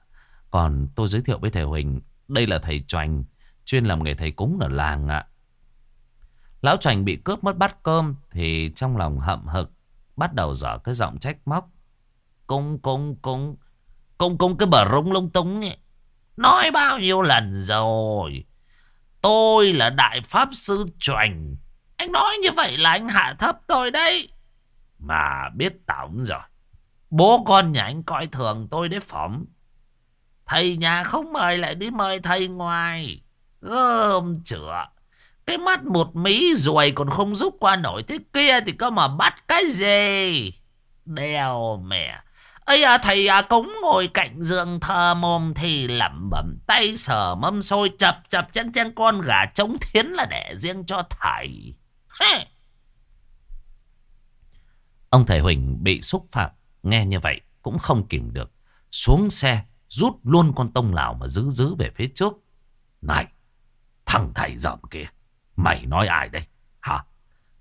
Còn tôi giới thiệu với thầy Huỳnh. Đây là thầy Choành. Chuyên làm nghề thầy cúng ở làng ạ. Lão Choành bị cướp mất bát cơm. Thì trong lòng hậm hực. Bắt đầu dở cái giọng trách móc. Cung cung cung. Cung cung cái bờ rung lung tung ấy. Nói bao nhiêu lần rồi. Tôi là đại pháp sư Choành. Anh nói như vậy là anh hạ thấp tôi đấy. Mà biết tổng rồi. Bố con nhà anh coi thường tôi đấy, phẩm. Thầy nhà không mời lại đi mời thầy ngoài. Gơm chữa. Cái mắt một mí ruồi còn không giúp qua nổi thế kia thì có mà bắt cái gì. Đeo mẹ ấy à thầy à cúng ngồi cạnh giường thờ mồm thì lẩm bẩm tay sờ mâm xôi chập chập chân chân con gà trống thiến là để riêng cho thầy. Ông thầy Huỳnh bị xúc phạm, nghe như vậy cũng không kìm được. Xuống xe, rút luôn con tông lào mà giữ giữ về phía trước. Này, thằng thầy dợm kia, mày nói ai đây? Hả?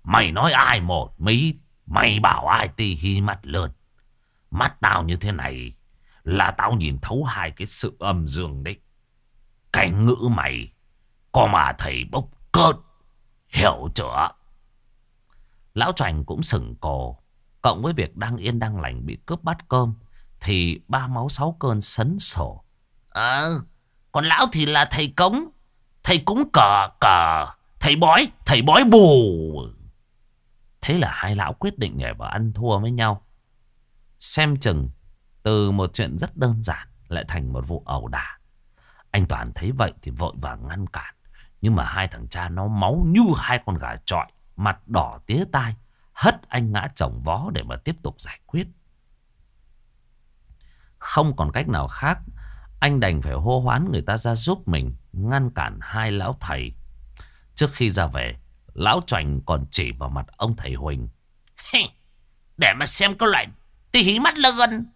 Mày nói ai một mí, mày bảo ai tì hi mắt lươn. Mắt tao như thế này là tao nhìn thấu hai cái sự âm dương đấy. Cái ngữ mày, có mà thầy bốc cơn, hiểu chưa? Lão Trành cũng sừng cổ. Cộng với việc đang yên đang lành bị cướp bát cơm. Thì ba máu sáu cơn sấn sổ. Ờ, còn lão thì là thầy cống. Thầy cúng cờ cờ. Thầy bói, thầy bói bù. Thế là hai lão quyết định nhảy vào ăn thua với nhau. Xem chừng từ một chuyện rất đơn giản lại thành một vụ ẩu đả. Anh Toàn thấy vậy thì vội vàng ngăn cản. Nhưng mà hai thằng cha nó máu như hai con gà trọi. Mặt đỏ tía tai hất anh ngã chồng vó để mà tiếp tục giải quyết. Không còn cách nào khác, anh đành phải hô hoán người ta ra giúp mình, ngăn cản hai lão thầy. Trước khi ra về, lão Trành còn chỉ vào mặt ông thầy Huỳnh. Để mà xem có loại tí mắt lên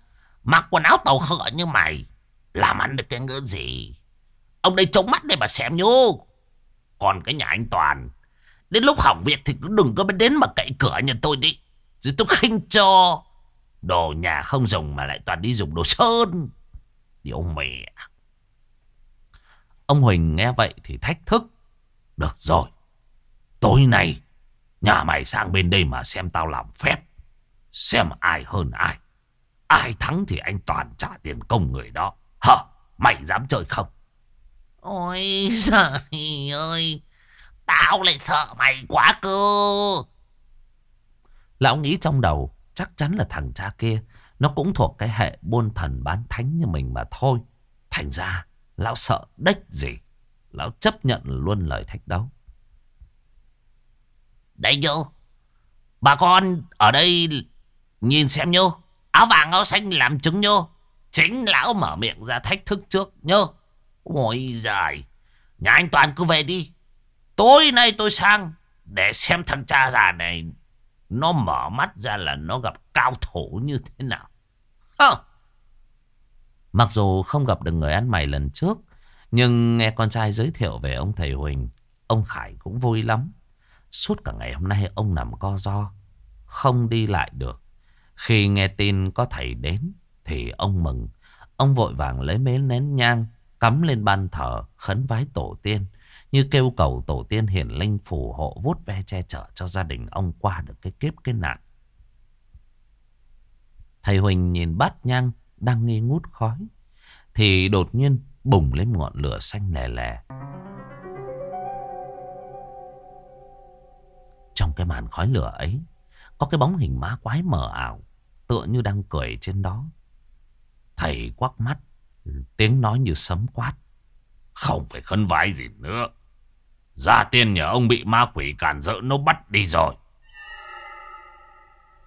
mặc quần áo tàu khở như mày, làm ăn được cái ngữ gì. Ông đây trống mắt để mà xem nhô. Còn cái nhà anh Toàn, đến lúc hỏng việc thì cũng đừng có đến mà cậy cửa nhà tôi đi. Rồi tôi khinh cho. Đồ nhà không dùng mà lại toàn đi dùng đồ sơn. Điều mẹ. Ông Huỳnh nghe vậy thì thách thức. Được rồi. Tối nay, nhà mày sang bên đây mà xem tao làm phép. Xem ai hơn ai. Ai thắng thì anh Toàn trả tiền công người đó. Hả? Mày dám chơi không? Ôi giời ơi. Tao lại sợ mày quá cơ. Lão nghĩ trong đầu chắc chắn là thằng cha kia. Nó cũng thuộc cái hệ buôn thần bán thánh như mình mà thôi. Thành ra lão sợ đếch gì. Lão chấp nhận luôn lời thách đấu. Đây nhô. Bà con ở đây nhìn xem nhô. Áo vàng áo xanh làm chứng nhô. Chính lão mở miệng ra thách thức trước nhô. Ôi giời. Nhà anh Toàn cứ về đi. Tối nay tôi sang để xem thằng cha già này nó mở mắt ra là nó gặp cao thủ như thế nào. Hơ. Mặc dù không gặp được người ăn mày lần trước, nhưng nghe con trai giới thiệu về ông thầy Huỳnh, ông Khải cũng vui lắm. Suốt cả ngày hôm nay ông nằm co do, không đi lại được. Khi nghe tin có thầy đến, thì ông mừng. Ông vội vàng lấy mấy nén nhang, cắm lên ban thờ, khấn vái tổ tiên. Như kêu cầu tổ tiên hiển linh phù hộ vuốt ve che chở cho gia đình ông qua được cái kiếp cái nạn. Thầy Huỳnh nhìn bát nhang đang nghi ngút khói. Thì đột nhiên bùng lên ngọn lửa xanh lè lè. Trong cái màn khói lửa ấy, có cái bóng hình má quái mờ ảo, tựa như đang cười trên đó. Thầy quắc mắt, tiếng nói như sấm quát. Không phải khấn vái gì nữa. Gia tiên nhờ ông bị ma quỷ cản rỡ nó bắt đi rồi.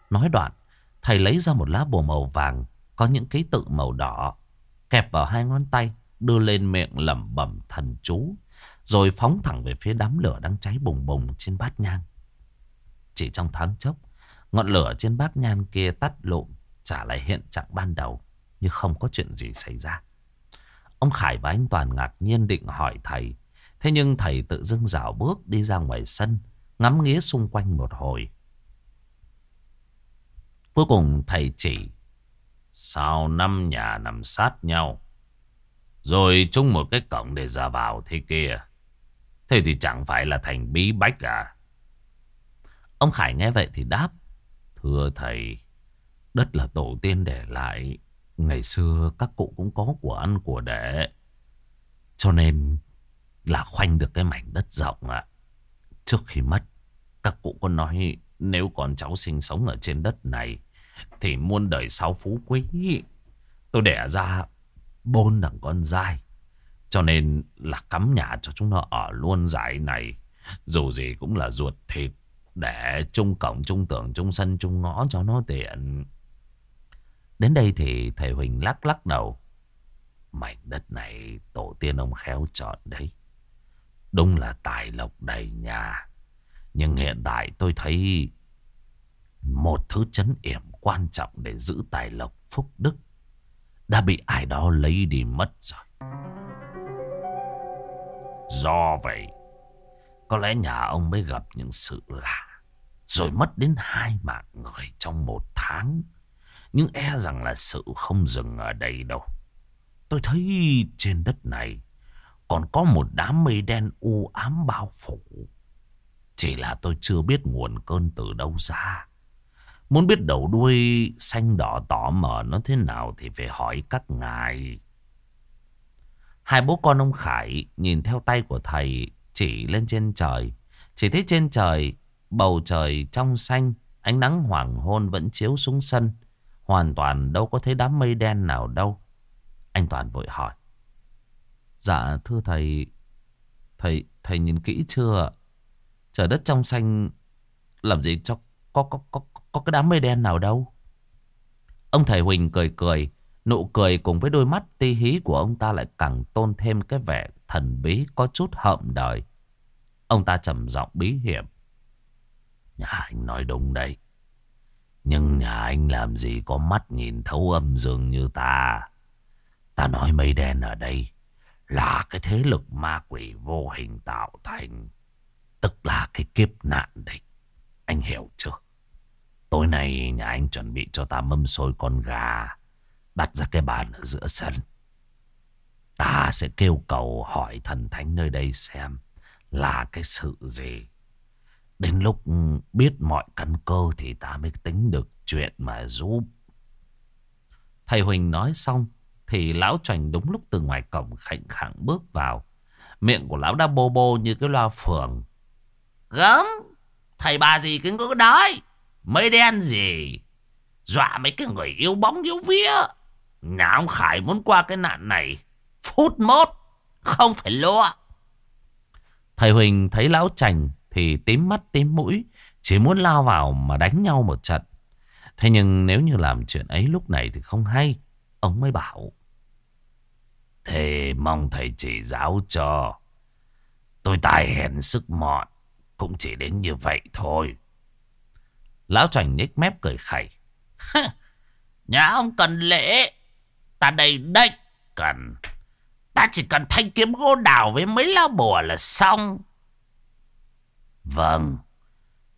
Nói đoạn, thầy lấy ra một lá bùa màu vàng, có những ký tự màu đỏ, kẹp vào hai ngón tay, đưa lên miệng lẩm bẩm thần chú, rồi phóng thẳng về phía đám lửa đang cháy bùng bùng trên bát nhang. Chỉ trong thoáng chốc, ngọn lửa trên bát nhan kia tắt lụm, trả lại hiện trạng ban đầu, như không có chuyện gì xảy ra. Ông Khải và anh Toàn ngạc nhiên định hỏi thầy, Thế nhưng thầy tự dưng dạo bước đi ra ngoài sân, ngắm nghía xung quanh một hồi. Cuối cùng thầy chỉ, sao năm nhà nằm sát nhau, rồi chung một cái cổng để ra vào thế kia. Thế thì chẳng phải là thành bí bách à? Ông Khải nghe vậy thì đáp, thưa thầy, đất là tổ tiên để lại. Ngày xưa các cụ cũng có của ăn của để. Cho nên là khoanh được cái mảnh đất rộng ạ. Trước khi mất, các cụ có nói nếu còn cháu sinh sống ở trên đất này thì muôn đời sáu phú quý. Tôi đẻ ra bôn đằng con dai. Cho nên là cắm nhà cho chúng nó ở luôn dải này. Dù gì cũng là ruột thịt. Để chung cổng, chung tưởng, chung sân, chung ngõ cho nó tiện. Đến đây thì thầy Huỳnh lắc lắc đầu. Mảnh đất này tổ tiên ông khéo chọn đấy. Đúng là tài lộc đầy nhà. Nhưng hiện tại tôi thấy một thứ chấn yểm quan trọng để giữ tài lộc phúc đức đã bị ai đó lấy đi mất rồi. Do vậy, có lẽ nhà ông mới gặp những sự lạ, rồi mất đến hai mạng người trong một tháng. Nhưng e rằng là sự không dừng ở đây đâu. Tôi thấy trên đất này còn có một đám mây đen u ám bao phủ. Chỉ là tôi chưa biết nguồn cơn từ đâu ra. Muốn biết đầu đuôi xanh đỏ tỏ mở nó thế nào thì phải hỏi các ngài. Hai bố con ông Khải nhìn theo tay của thầy chỉ lên trên trời. Chỉ thấy trên trời, bầu trời trong xanh, ánh nắng hoàng hôn vẫn chiếu xuống sân. Hoàn toàn đâu có thấy đám mây đen nào đâu. Anh Toàn vội hỏi. Dạ thưa thầy Thầy thầy nhìn kỹ chưa Trời đất trong xanh Làm gì cho có, có, có, có cái đám mây đen nào đâu. Ông thầy Huỳnh cười cười. Nụ cười cùng với đôi mắt ti hí của ông ta lại càng tôn thêm cái vẻ thần bí có chút hậm đời. Ông ta trầm giọng bí hiểm. Nhà anh nói đúng đấy Nhưng nhà anh làm gì có mắt nhìn thấu âm dương như ta. Ta nói mây đen ở đây là cái thế lực ma quỷ vô hình tạo thành. Tức là cái kiếp nạn đấy. Anh hiểu chưa? Tối nay nhà anh chuẩn bị cho ta mâm xôi con gà. Đặt ra cái bàn ở giữa sân. Ta sẽ kêu cầu hỏi thần thánh nơi đây xem là cái sự gì. Đến lúc biết mọi căn cơ thì ta mới tính được chuyện mà giúp. Thầy Huỳnh nói xong thì lão trành đúng lúc từ ngoài cổng khạnh khẳng bước vào. Miệng của lão đã bô bô như cái loa phường. Gớm, thầy bà gì cứ cứ đói. mấy đen gì. Dọa mấy cái người yêu bóng yêu vía. Nhà ông Khải muốn qua cái nạn này. Phút mốt, không phải lo. Thầy Huỳnh thấy lão chảnh thì tím mắt tím mũi. Chỉ muốn lao vào mà đánh nhau một trận. Thế nhưng nếu như làm chuyện ấy lúc này thì không hay. Ông mới bảo. Thế mong thầy chỉ giáo cho. Tôi tài hèn sức mọn. Cũng chỉ đến như vậy thôi. Lão chảnh nhếch mép cười khẩy. Nhà ông cần lễ. Ta đây đây cần. Ta chỉ cần thanh kiếm gỗ đào với mấy lá bùa là xong. Vâng.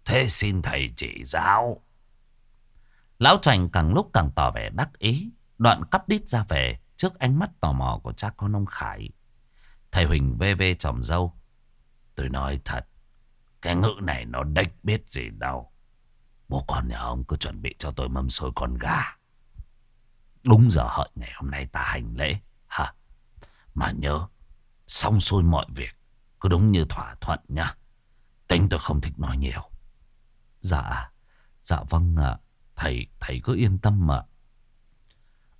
Thế xin thầy chỉ giáo. Lão Trành càng lúc càng tỏ vẻ đắc ý. Đoạn cắp đít ra về, trước ánh mắt tò mò của cha con ông Khải. Thầy Huỳnh vê vê tròm dâu. Tôi nói thật. Cái ngữ này nó đếch biết gì đâu. Bố con nhà ông cứ chuẩn bị cho tôi mâm xôi con gà. Đúng giờ hợi ngày hôm nay ta hành lễ. Hả? Mà nhớ. Xong xuôi mọi việc. Cứ đúng như thỏa thuận nha. Tính tôi không thích nói nhiều. Dạ. Dạ vâng ạ. Thầy, thầy cứ yên tâm mà.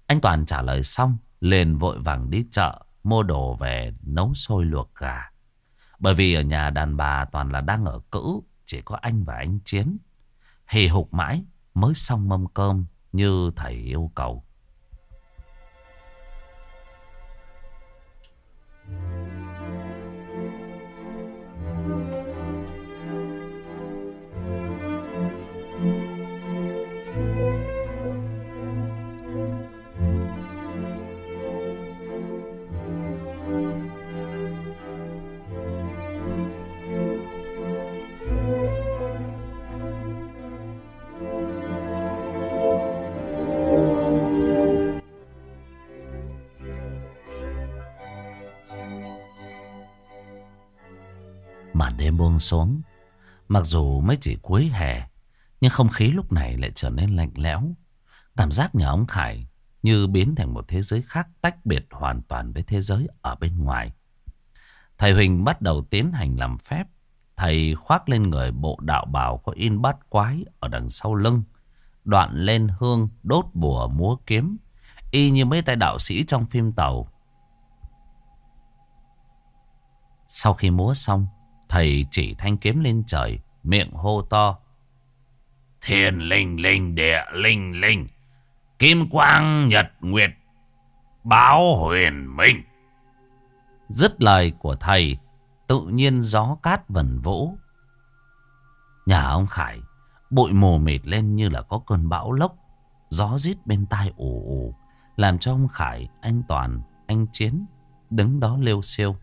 Anh Toàn trả lời xong. Liền vội vàng đi chợ. Mua đồ về nấu sôi luộc gà. Bởi vì ở nhà đàn bà toàn là đang ở cữ. Chỉ có anh và anh Chiến. Hì hục mãi mới xong mâm cơm như thầy yêu cầu. Thank you. Buông xuống. Mặc dù mới chỉ cuối hè, Nhưng không khí lúc này lại trở nên lạnh lẽo. Cảm giác nhà ông Khải Như biến thành một thế giới khác Tách biệt hoàn toàn với thế giới ở bên ngoài. Thầy Huỳnh bắt đầu tiến hành làm phép. Thầy khoác lên người bộ đạo bào Có in bát quái ở đằng sau lưng, Đoạn lên hương Đốt bùa múa kiếm, Y như mấy tay đạo sĩ trong phim tàu. Sau khi múa xong Thầy chỉ thanh kiếm lên trời, miệng hô to. Thiên linh linh địa linh linh, kim quang nhật nguyệt, báo huyền minh. Dứt lời của thầy, tự nhiên gió cát vần vũ. Nhà ông Khải, bụi mù mịt lên như là có cơn bão lốc, gió rít bên tai ù ù, làm cho ông Khải, anh Toàn, anh Chiến đứng đó lêu siêu.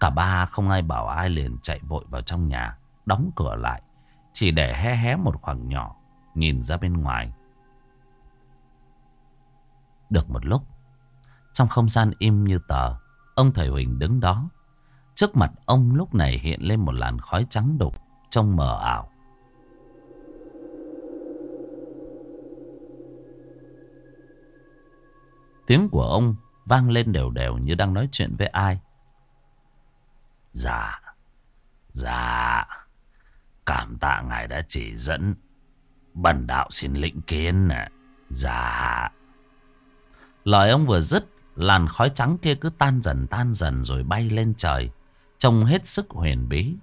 Cả ba không ai bảo ai liền chạy vội vào trong nhà, đóng cửa lại, chỉ để hé hé một khoảng nhỏ, nhìn ra bên ngoài. Được một lúc, trong không gian im như tờ, ông thầy Huỳnh đứng đó. Trước mặt ông lúc này hiện lên một làn khói trắng đục, trông mờ ảo. Tiếng của ông vang lên đều đều như đang nói chuyện với ai. Dạ, dạ, cảm tạ ngài đã chỉ dẫn. Bần đạo xin lĩnh kiến nè. Dạ. Lời ông vừa dứt, làn khói trắng kia cứ tan dần tan dần rồi bay lên trời. Trông hết sức huyền bí.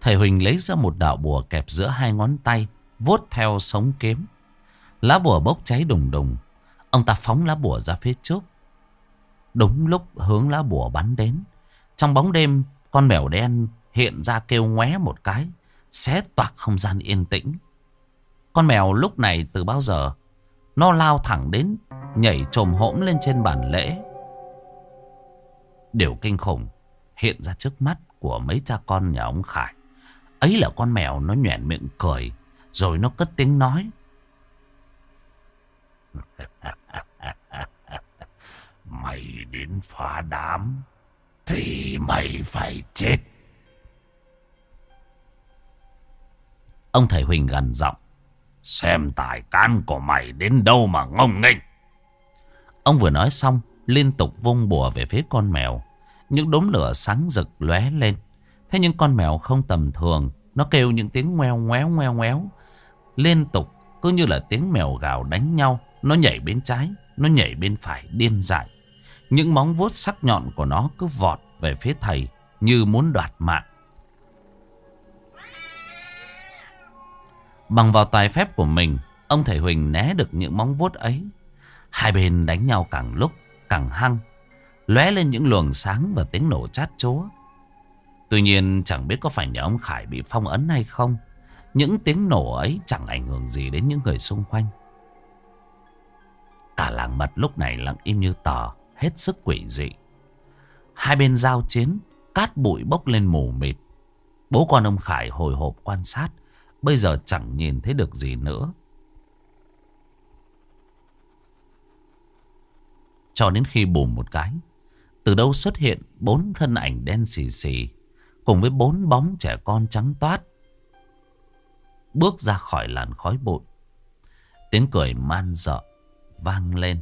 Thầy Huỳnh lấy ra một đạo bùa kẹp giữa hai ngón tay, vuốt theo sống kiếm. Lá bùa bốc cháy đùng đùng. Ông ta phóng lá bùa ra phía trước. Đúng lúc hướng lá bùa bắn đến. Trong bóng đêm, con mèo đen hiện ra kêu ngoé một cái, xé toạc không gian yên tĩnh. Con mèo lúc này từ bao giờ, nó lao thẳng đến, nhảy trồm hỗn lên trên bàn lễ. Điều kinh khủng hiện ra trước mắt của mấy cha con nhà ông Khải. Ấy là con mèo nó nhoẻn miệng cười, rồi nó cất tiếng nói. Mày đến phá đám Thì mày phải chết. Ông thầy Huỳnh gần giọng. Xem tài can của mày đến đâu mà ngông nghênh. Ông vừa nói xong Liên tục vung bùa về phía con mèo. Những đốm lửa sáng rực lóe lên. Thế nhưng con mèo không tầm thường. Nó kêu những tiếng ngoeo ngoéo ngoeo ngoéo. Liên tục cứ như là tiếng mèo gào đánh nhau. Nó nhảy bên trái Nó nhảy bên phải điên dại những móng vuốt sắc nhọn của nó cứ vọt về phía thầy Như muốn đoạt mạng. Bằng vào tài phép của mình, Ông thầy Huỳnh né được những móng vuốt ấy. Hai bên đánh nhau càng lúc càng hăng, lóe lên những luồng sáng và tiếng nổ chát chúa. Tuy nhiên, chẳng biết có phải nhà ông Khải bị phong ấn hay không, Những tiếng nổ ấy chẳng ảnh hưởng gì đến những người xung quanh. Cả làng mật lúc này lặng im như tờ. Hết sức quỷ dị. Hai bên giao chiến, Cát bụi bốc lên mù mịt. Bố con ông Khải hồi hộp quan sát, Bây giờ chẳng nhìn thấy được gì nữa. Cho đến khi bùm một cái, Từ đâu xuất hiện bốn thân ảnh đen xì xì, Cùng với bốn bóng trẻ con trắng toát. Bước ra khỏi làn khói bụi, Tiếng cười man dợ vang lên.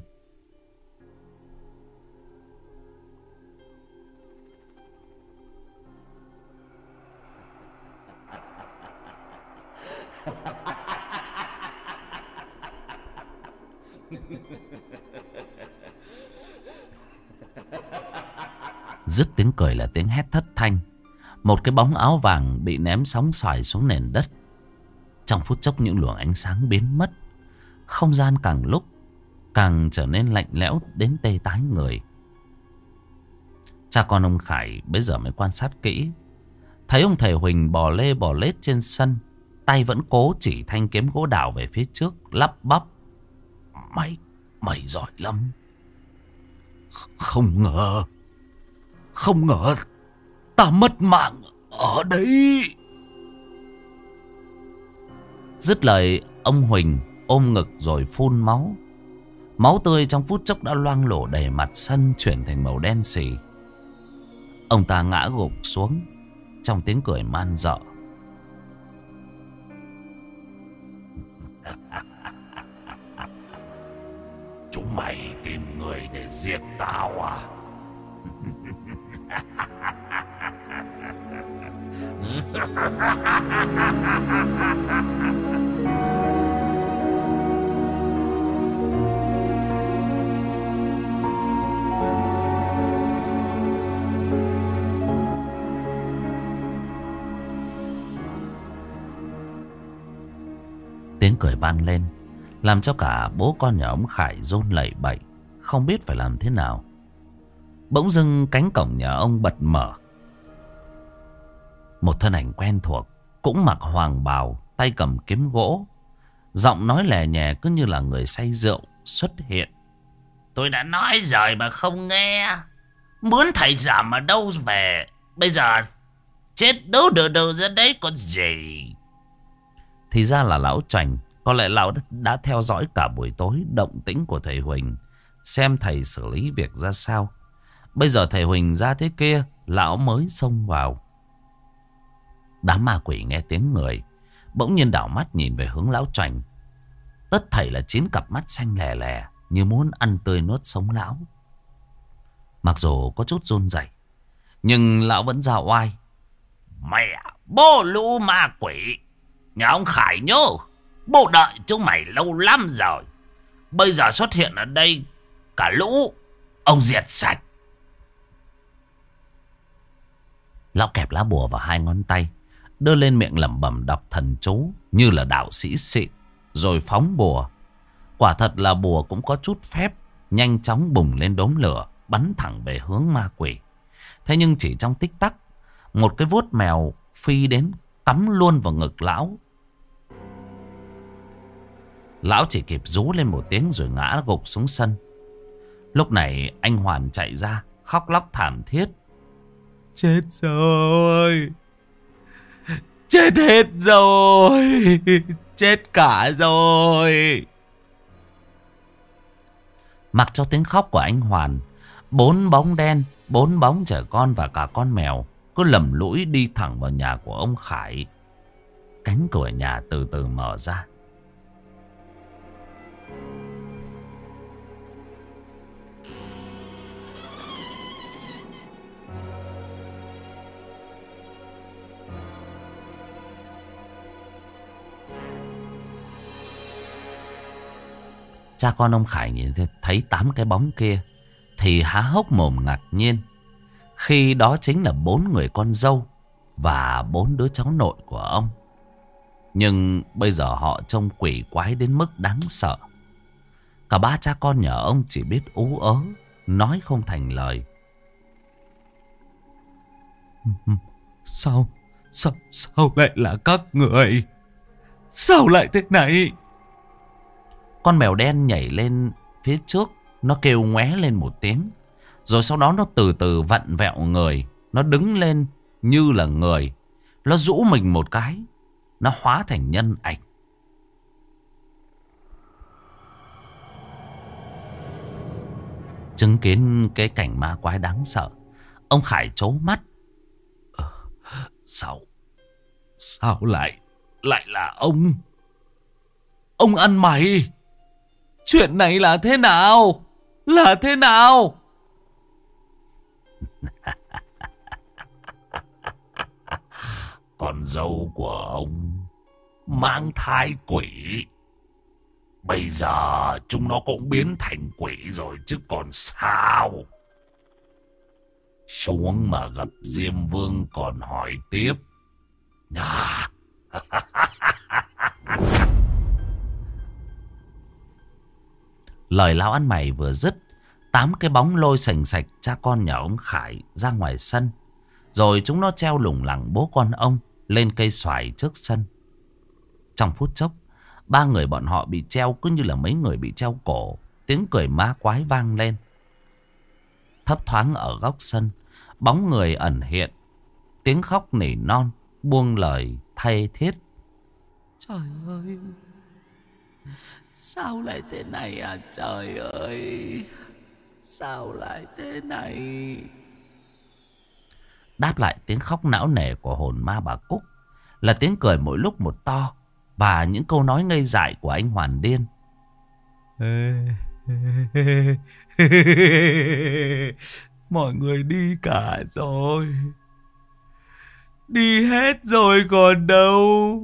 Dứt tiếng cười là tiếng hét thất thanh. Một cái bóng áo vàng bị ném sóng xoài xuống nền đất. Trong phút chốc những luồng ánh sáng biến mất. Không gian càng lúc Càng trở nên lạnh lẽo đến tê tái người. Cha con ông Khải bây giờ mới quan sát kỹ. Thấy ông thầy Huỳnh bò lê bò lết trên sân. Tay vẫn cố chỉ thanh kiếm gỗ đào về phía trước Lắp bắp. Mày, mày giỏi lắm. Không ngờ Không ngờ Ta mất mạng ở đây Dứt lời ông Huỳnh ôm ngực rồi phun máu. Máu tươi trong phút chốc đã loang lổ đầy mặt sân chuyển thành màu đen xì. Ông ta ngã gục xuống Trong tiếng cười man dợ. Chúng mày tìm người để giết tao à? Tiếng cười vang lên, Làm cho cả bố con nhà ông Khải rôn lẩy bẩy, Không biết phải làm thế nào. Bỗng dưng cánh cổng nhà ông bật mở. Một thân ảnh quen thuộc Cũng mặc hoàng bào, Tay cầm kiếm gỗ, Giọng nói lè nhẹ cứ như là người say rượu Xuất hiện. Tôi đã nói rồi mà không nghe. Muốn thầy giảm ở đâu về? Bây giờ Chết đâu được đâu ra đấy có gì? Thì ra là lão trành, Có lẽ lão đã theo dõi cả buổi tối Động tĩnh của thầy Huỳnh, Xem thầy xử lý việc ra sao. Bây giờ thầy Huỳnh ra thế kia, Lão mới xông vào. Đám ma quỷ nghe tiếng người, Bỗng nhiên đảo mắt nhìn về hướng lão trành. Tất thảy là chín cặp mắt xanh lè lè, Như muốn ăn tươi nuốt sống lão. Mặc dù có chút run rẩy, Nhưng lão vẫn ra oai. Mẹ, Bố lũ ma quỷ Nhà ông Khải nhớ. Bộ đợi chúng mày lâu lắm rồi. Bây giờ xuất hiện ở đây Cả lũ, Ông diệt sạch. Lão kẹp lá bùa vào hai ngón tay, Đưa lên miệng lẩm bẩm đọc thần chú Như là đạo sĩ xịn Rồi phóng bùa. Quả thật là bùa cũng có chút phép, Nhanh chóng bùng lên đốm lửa, Bắn thẳng về hướng ma quỷ. Thế nhưng chỉ trong tích tắc, Một cái vuốt mèo phi đến Cắm luôn vào ngực lão Lão chỉ kịp rú lên một tiếng rồi ngã gục xuống sân. Lúc này anh Hoàn chạy ra Khóc lóc thảm thiết. Chết rồi. Chết hết rồi. Chết cả rồi. Mặc cho tiếng khóc của anh Hoàn Bốn bóng đen Bốn bóng trẻ con và cả con mèo Cứ lầm lũi đi thẳng vào nhà của ông Khải. Cánh cửa nhà từ từ mở ra Cha con ông Khải nhìn thấy tám cái bóng kia, Thì há hốc mồm ngạc nhiên. Khi đó chính là bốn người con dâu Và bốn đứa cháu nội của ông. Nhưng bây giờ họ trông quỷ quái đến mức đáng sợ. Cả ba cha con nhà ông chỉ biết ú ớ Nói không thành lời Sao Sao Sao lại là các người Sao lại thế này con mèo đen nhảy lên phía trước. Nó kêu ngoé lên một tiếng. Rồi sau đó nó từ từ vặn vẹo người. Nó đứng lên như là người. Nó rũ mình một cái. Nó hóa thành nhân ảnh. Chứng kiến cái cảnh ma quái đáng sợ. Ông Khải trố mắt. Ờ, sao? Sao lại? Lại là ông? Ông ăn mày! Chuyện này là thế nào? Là thế nào? Con dâu của ông mang thai quỷ. Bây giờ chúng nó cũng biến thành quỷ rồi chứ còn sao? Xuống mà gặp Diêm Vương còn hỏi tiếp. À. Lời lão ăn mày vừa dứt, Tám cái bóng lôi sành sạch cha con nhà ông Khải ra ngoài sân Rồi chúng nó treo lủng lẳng bố con ông Lên cây xoài trước sân Trong phút chốc Ba người bọn họ bị treo cứ như là mấy người bị treo cổ. Tiếng cười ma quái vang lên. Thấp thoáng ở góc sân Bóng người ẩn hiện. Tiếng khóc nỉ non Buông lời thay thiết. Trời ơi! Sao lại thế này à? Trời ơi! Sao lại thế này? Đáp lại tiếng khóc não nề của hồn ma bà Cúc. Là tiếng cười mỗi lúc một to và những câu nói ngây dại của anh Hoàn Điên Mọi người đi cả rồi. Đi hết rồi còn đâu.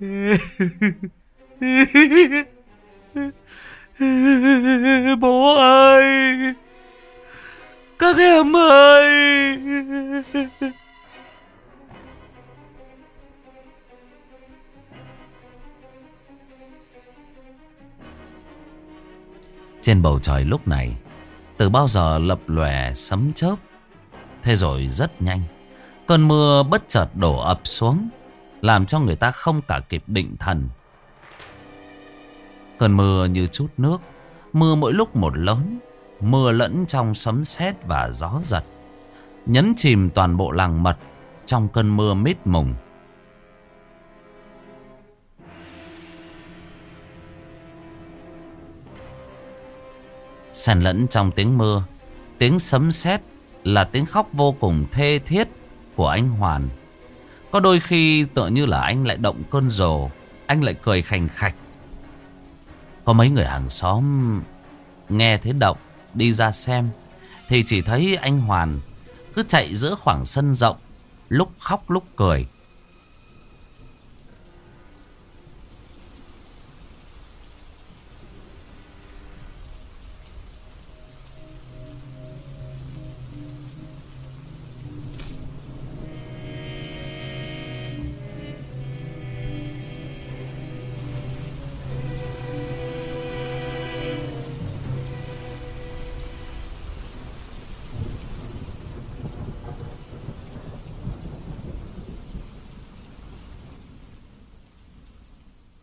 Bố ơi. Các em ơi. Trên bầu trời lúc này, Từ bao giờ lập lòe sấm chớp. Thế rồi rất nhanh, Cơn mưa bất chợt đổ ập xuống, Làm cho người ta không cả kịp định thần. Cơn mưa như chút nước, Mưa mỗi lúc một lớn, Mưa lẫn trong sấm sét và gió giật, Nhấn chìm toàn bộ làng mật Trong cơn mưa mít mùng. Xen lẫn trong tiếng mưa. Tiếng sấm sét là tiếng khóc vô cùng thê thiết của anh Hoàn. Có đôi khi tựa như là anh lại động cơn rồ, Anh lại cười khành khạch. Có mấy người hàng xóm nghe thấy động, đi ra xem, thì chỉ thấy anh Hoàn cứ chạy giữa khoảng sân rộng, lúc khóc lúc cười.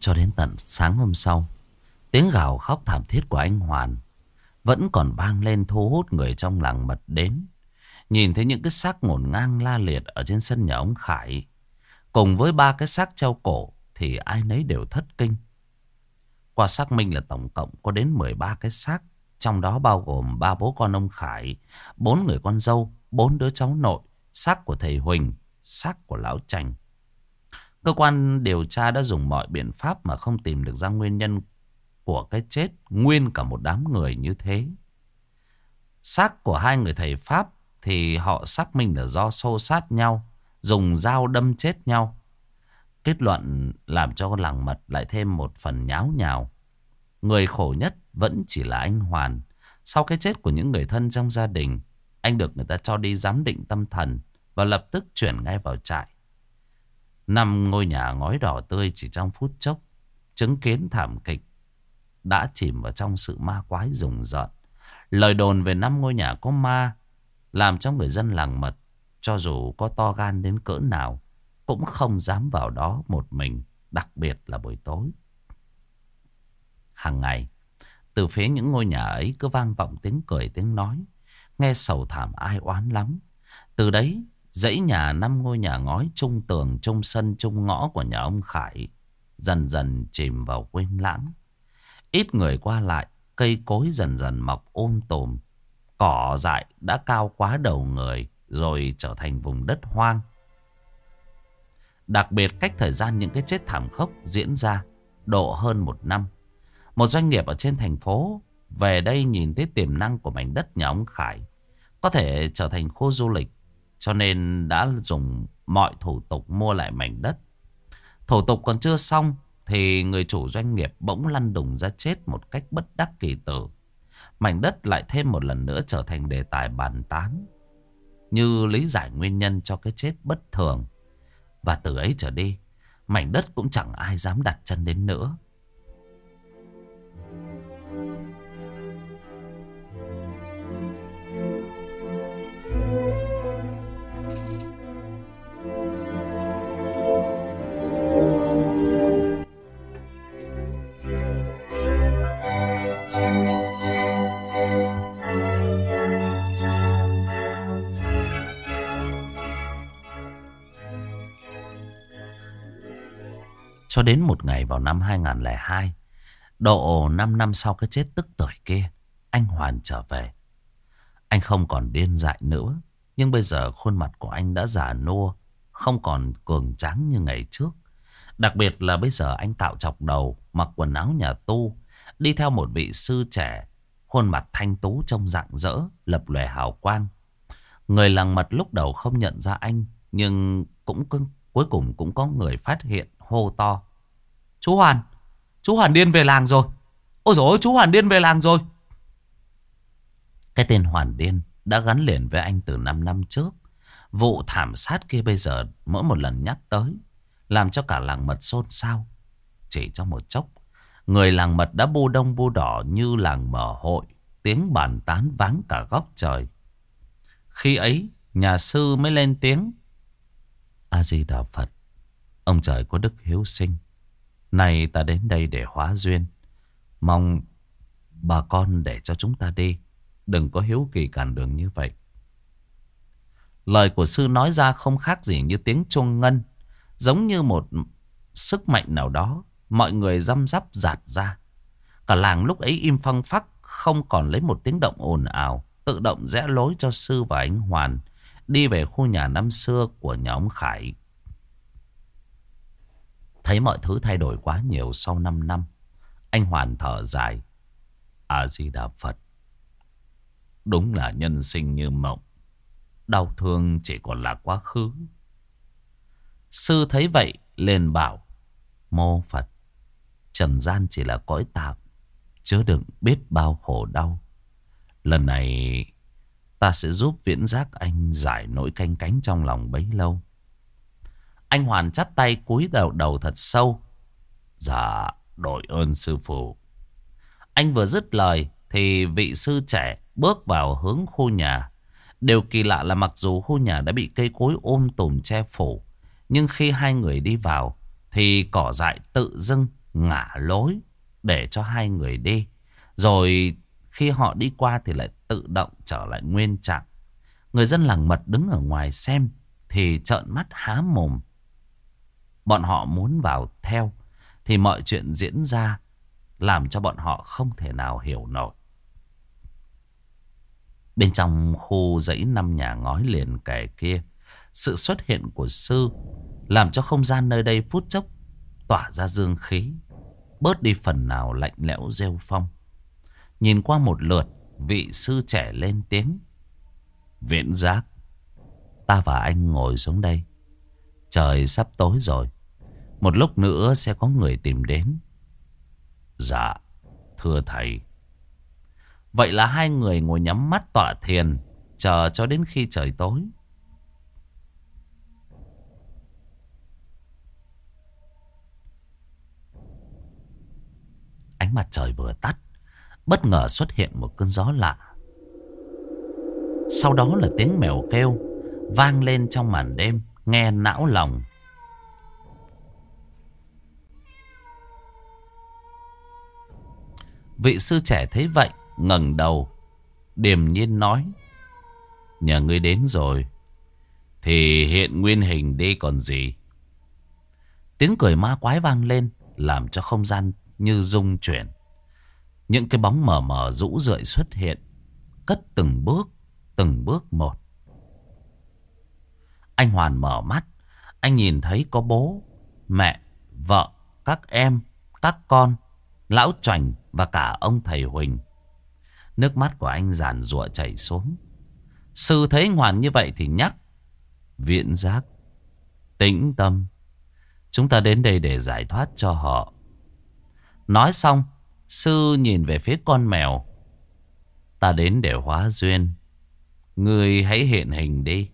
Cho đến tận sáng hôm sau, tiếng gào khóc thảm thiết của anh Hoàn vẫn còn vang lên thu hút người trong làng mật đến. Nhìn thấy những cái xác ngổn ngang la liệt ở trên sân nhà ông Khải, cùng với ba cái xác treo cổ thì ai nấy đều thất kinh. Qua xác minh là tổng cộng có đến 13 cái xác, trong đó bao gồm ba bố con ông Khải, bốn người con dâu, bốn đứa cháu nội, xác của thầy Huỳnh, xác của lão Trành. Cơ quan điều tra đã dùng mọi biện pháp mà không tìm được ra nguyên nhân của cái chết nguyên cả một đám người như thế. Xác của hai người thầy Pháp thì họ xác minh là do xô sát nhau, dùng dao đâm chết nhau. Kết luận làm cho làng mật lại thêm một phần nháo nhào. Người khổ nhất vẫn chỉ là anh Hoàn. Sau cái chết của những người thân trong gia đình, anh được người ta cho đi giám định tâm thần và lập tức chuyển ngay vào trại. Năm ngôi nhà ngói đỏ tươi chỉ trong phút chốc, chứng kiến thảm kịch đã chìm vào trong sự ma quái rùng rợn. Lời đồn về năm ngôi nhà có ma làm cho người dân làng mật cho dù có to gan đến cỡ nào cũng không dám vào đó một mình, đặc biệt là buổi tối. Hàng ngày, từ phía những ngôi nhà ấy cứ vang vọng tiếng cười tiếng nói, nghe sầu thảm ai oán lắm. Từ đấy, dãy nhà năm ngôi nhà ngói trung tường, trung sân, trung ngõ của nhà ông Khải dần dần chìm vào quên lãng. Ít người qua lại, cây cối dần dần mọc ôm tùm. Cỏ dại đã cao quá đầu người rồi trở thành vùng đất hoang. Đặc biệt cách thời gian những cái chết thảm khốc diễn ra độ hơn một năm. Một doanh nghiệp ở trên thành phố về đây nhìn thấy tiềm năng của mảnh đất nhà ông Khải có thể trở thành khu du lịch cho nên đã dùng mọi thủ tục mua lại mảnh đất. Thủ tục còn chưa xong thì người chủ doanh nghiệp bỗng lăn đùng ra chết một cách bất đắc kỳ tử. Mảnh đất lại thêm một lần nữa trở thành đề tài bàn tán. Như lý giải nguyên nhân cho cái chết bất thường. Và từ ấy trở đi, mảnh đất cũng chẳng ai dám đặt chân đến nữa. Cho đến một ngày vào năm 2002, độ 5 năm sau cái chết tức tuổi kia, anh Hoàn trở về. Anh không còn điên dại nữa, nhưng bây giờ khuôn mặt của anh đã già nua, không còn cường tráng như ngày trước. Đặc biệt là bây giờ anh tạo chọc đầu, mặc quần áo nhà tu, đi theo một vị sư trẻ, khuôn mặt thanh tú trông rạng rỡ, lập lòe hào quang. Người làng mật lúc đầu không nhận ra anh, nhưng cũng cuối cùng cũng có người phát hiện hô to. Chú Hoàn, chú Hoàn điên về làng rồi. Ôi dồi ôi, chú Hoàn điên về làng rồi. Cái tên Hoàn điên đã gắn liền với anh từ 5 năm trước. Vụ thảm sát kia bây giờ mỗi một lần nhắc tới, làm cho cả làng mật xôn xao. Chỉ trong một chốc, người làng mật đã bu đông bu đỏ như làng mở hội, tiếng bàn tán váng cả góc trời. Khi ấy, nhà sư mới lên tiếng. A-di-đà Phật, ông trời có đức hiếu sinh. Này ta đến đây để hóa duyên. Mong bà con để cho chúng ta đi. Đừng có hiếu kỳ cản đường như vậy. Lời của sư nói ra không khác gì như tiếng chuông ngân. Giống như một sức mạnh nào đó. Mọi người răm rắp giạt ra. Cả làng lúc ấy im phăng phắc. Không còn lấy một tiếng động ồn ào. Tự động rẽ lối cho sư và anh Hoàn. Đi về khu nhà năm xưa của nhóm Khải. Thấy mọi thứ thay đổi quá nhiều sau 5 năm. Anh Hoàn thở dài. A-di-đà Phật. Đúng là nhân sinh như mộng. Đau thương chỉ còn là quá khứ. Sư thấy vậy, liền bảo. Mô Phật. Trần gian chỉ là cõi tạm. Chứa đựng biết bao khổ đau. Lần này ta sẽ giúp viễn giác anh giải nỗi canh cánh trong lòng bấy lâu. Anh Hoàn chắp tay cúi đầu đầu thật sâu. Dạ, đội ơn sư phụ. Anh vừa dứt lời thì vị sư trẻ bước vào hướng khu nhà. Điều kỳ lạ là mặc dù khu nhà đã bị cây cối ôm tùm che phủ. Nhưng khi hai người đi vào thì cỏ dại tự dưng ngả lối để cho hai người đi. Rồi khi họ đi qua thì lại tự động trở lại nguyên trạng. Người dân làng mật đứng ở ngoài xem thì trợn mắt há mồm. Bọn họ muốn vào theo thì mọi chuyện diễn ra làm cho bọn họ không thể nào hiểu nổi. Bên trong khu dãy năm nhà ngói liền kề kia, sự xuất hiện của sư làm cho không gian nơi đây phút chốc tỏa ra dương khí, bớt đi phần nào lạnh lẽo rêu phong. Nhìn qua một lượt, vị sư trẻ lên tiếng. Viễn giác, ta và anh ngồi xuống đây. Trời sắp tối rồi, một lúc nữa sẽ có người tìm đến. Dạ, thưa thầy. Vậy là hai người ngồi nhắm mắt tọa thiền, chờ cho đến khi trời tối. Ánh mặt trời vừa tắt, bất ngờ xuất hiện một cơn gió lạ. Sau đó là tiếng mèo kêu, vang lên trong màn đêm, nghe não lòng. Vị sư trẻ thấy vậy, ngẩng đầu, điềm nhiên nói. Nhà ngươi đến rồi, thì hiện nguyên hình đi còn gì. Tiếng cười ma quái vang lên, làm cho không gian như rung chuyển. Những cái bóng mờ mờ rũ rượi xuất hiện, cất từng bước, từng bước một. Anh Hoàn mở mắt, anh nhìn thấy có bố, mẹ, vợ, các em, các con, lão choành và cả ông thầy Huỳnh. Nước mắt của anh giàn rụa chảy xuống. Sư thấy Hoàn như vậy thì nhắc. Viện giác, tĩnh tâm. Chúng ta đến đây để giải thoát cho họ. Nói xong, sư nhìn về phía con mèo. Ta đến để hóa duyên. Người hãy hiện hình đi.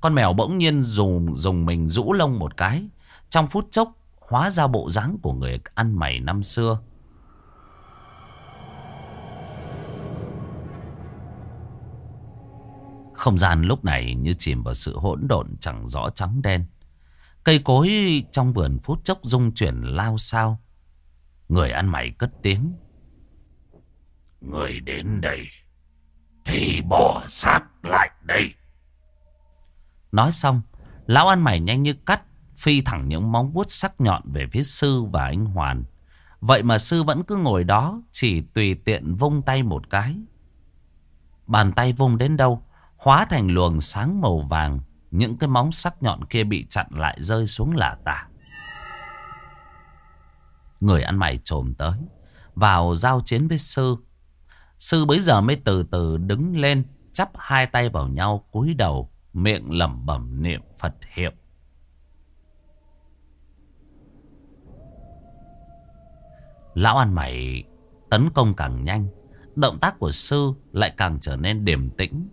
Con mèo bỗng nhiên dùng, dùng mình rũ lông một cái. Trong phút chốc hóa ra bộ dáng của người ăn mày năm xưa. Không gian lúc này như chìm vào sự hỗn độn chẳng rõ trắng đen. Cây cối trong vườn phút chốc rung chuyển lao sao. Người ăn mày cất tiếng. Người đến đây thì bỏ xác lại đây. Nói xong, lão ăn mày nhanh như cắt, phi thẳng những móng vuốt sắc nhọn về phía sư và anh Hoàn. Vậy mà sư vẫn cứ ngồi đó, chỉ tùy tiện vung tay một cái. Bàn tay vung đến đâu, hóa thành luồng sáng màu vàng. Những cái móng sắc nhọn kia bị chặn lại rơi xuống lả tả. Người ăn mày trồm tới, vào giao chiến với sư. Sư bấy giờ mới từ từ đứng lên, chắp hai tay vào nhau cúi đầu, miệng lẩm bẩm niệm Phật hiệu. Lão ăn mày tấn công càng nhanh, động tác của sư lại càng trở nên điềm tĩnh.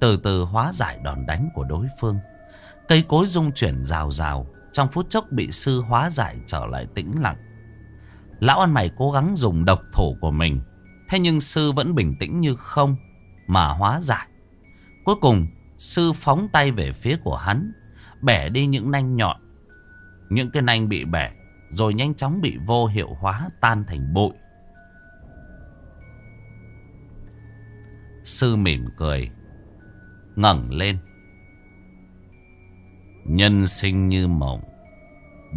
Từ từ hóa giải đòn đánh của đối phương. Cây cối rung chuyển rào rào, trong phút chốc bị sư hóa giải trở lại tĩnh lặng. Lão ăn mày cố gắng dùng độc thủ của mình, thế nhưng sư vẫn bình tĩnh như không mà hóa giải. Cuối cùng, sư phóng tay về phía của hắn, bẻ đi những nanh nhọn. Những cái nanh bị bẻ rồi nhanh chóng bị vô hiệu hóa tan thành bụi. Sư mỉm cười, ngẩng lên. Nhân sinh như mộng,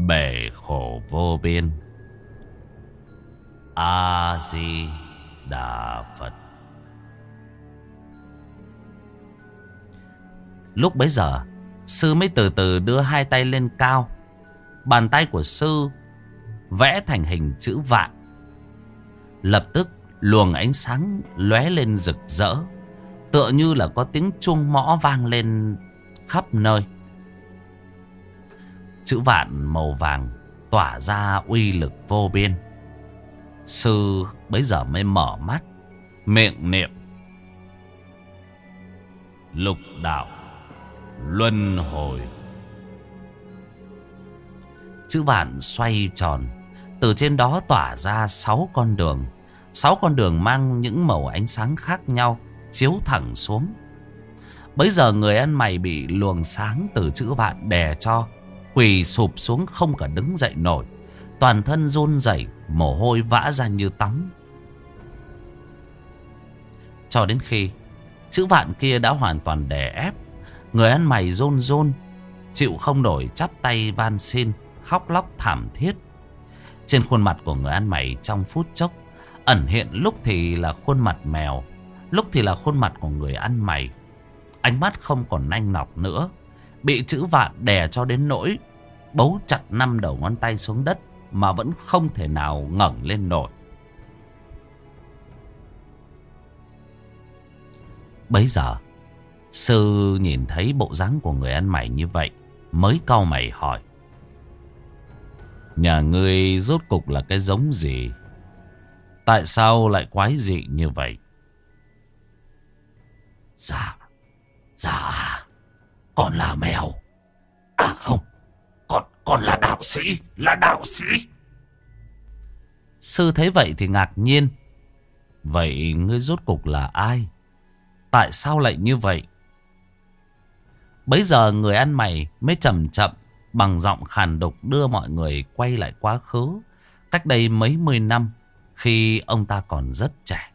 bể khổ vô biên. A-di-đà Phật. Lúc bấy giờ, sư mới từ từ đưa hai tay lên cao. Bàn tay của sư vẽ thành hình chữ vạn. Lập tức luồng ánh sáng lóe lên rực rỡ, tựa như là có tiếng chuông mõ vang lên khắp nơi. Chữ vạn màu vàng tỏa ra uy lực vô biên. Sư bấy giờ mới mở mắt, miệng niệm. Lục đạo, luân hồi. Chữ vạn xoay tròn từ trên đó tỏa ra sáu con đường. Sáu con đường mang những màu ánh sáng khác nhau, chiếu thẳng xuống. Bây giờ người ăn mày bị luồng sáng từ chữ vạn đè cho, quỳ sụp xuống không cả đứng dậy nổi. Toàn thân run rẩy Mồ hôi vã ra như tắm Cho đến khi Chữ vạn kia đã hoàn toàn đè ép Người ăn mày run run Chịu không nổi chắp tay van xin Khóc lóc thảm thiết trên khuôn mặt của người ăn mày trong phút chốc. Ẩn hiện lúc thì là khuôn mặt mèo, Lúc thì là khuôn mặt của người ăn mày. Ánh mắt không còn nanh nọc nữa, Bị chữ vạn đè cho đến nỗi Bấu chặt năm đầu ngón tay xuống đất Mà vẫn không thể nào ngẩng lên nổi. Bấy giờ, Sư nhìn thấy bộ dáng của người ăn mày như vậy, Mới cau mày hỏi. Nhà ngươi rốt cục là cái giống gì? Tại sao lại quái dị như vậy? Dạ Dạ Con là mèo. À không Con, con là đạo sĩ Là đạo sĩ. Sư thấy vậy thì ngạc nhiên. Vậy ngươi rốt cục là ai? Tại sao lại như vậy? Bấy giờ người ăn mày mới chậm chậm bằng giọng khàn đục đưa mọi người quay lại quá khứ. Cách đây mấy mươi năm, khi ông ta còn rất trẻ.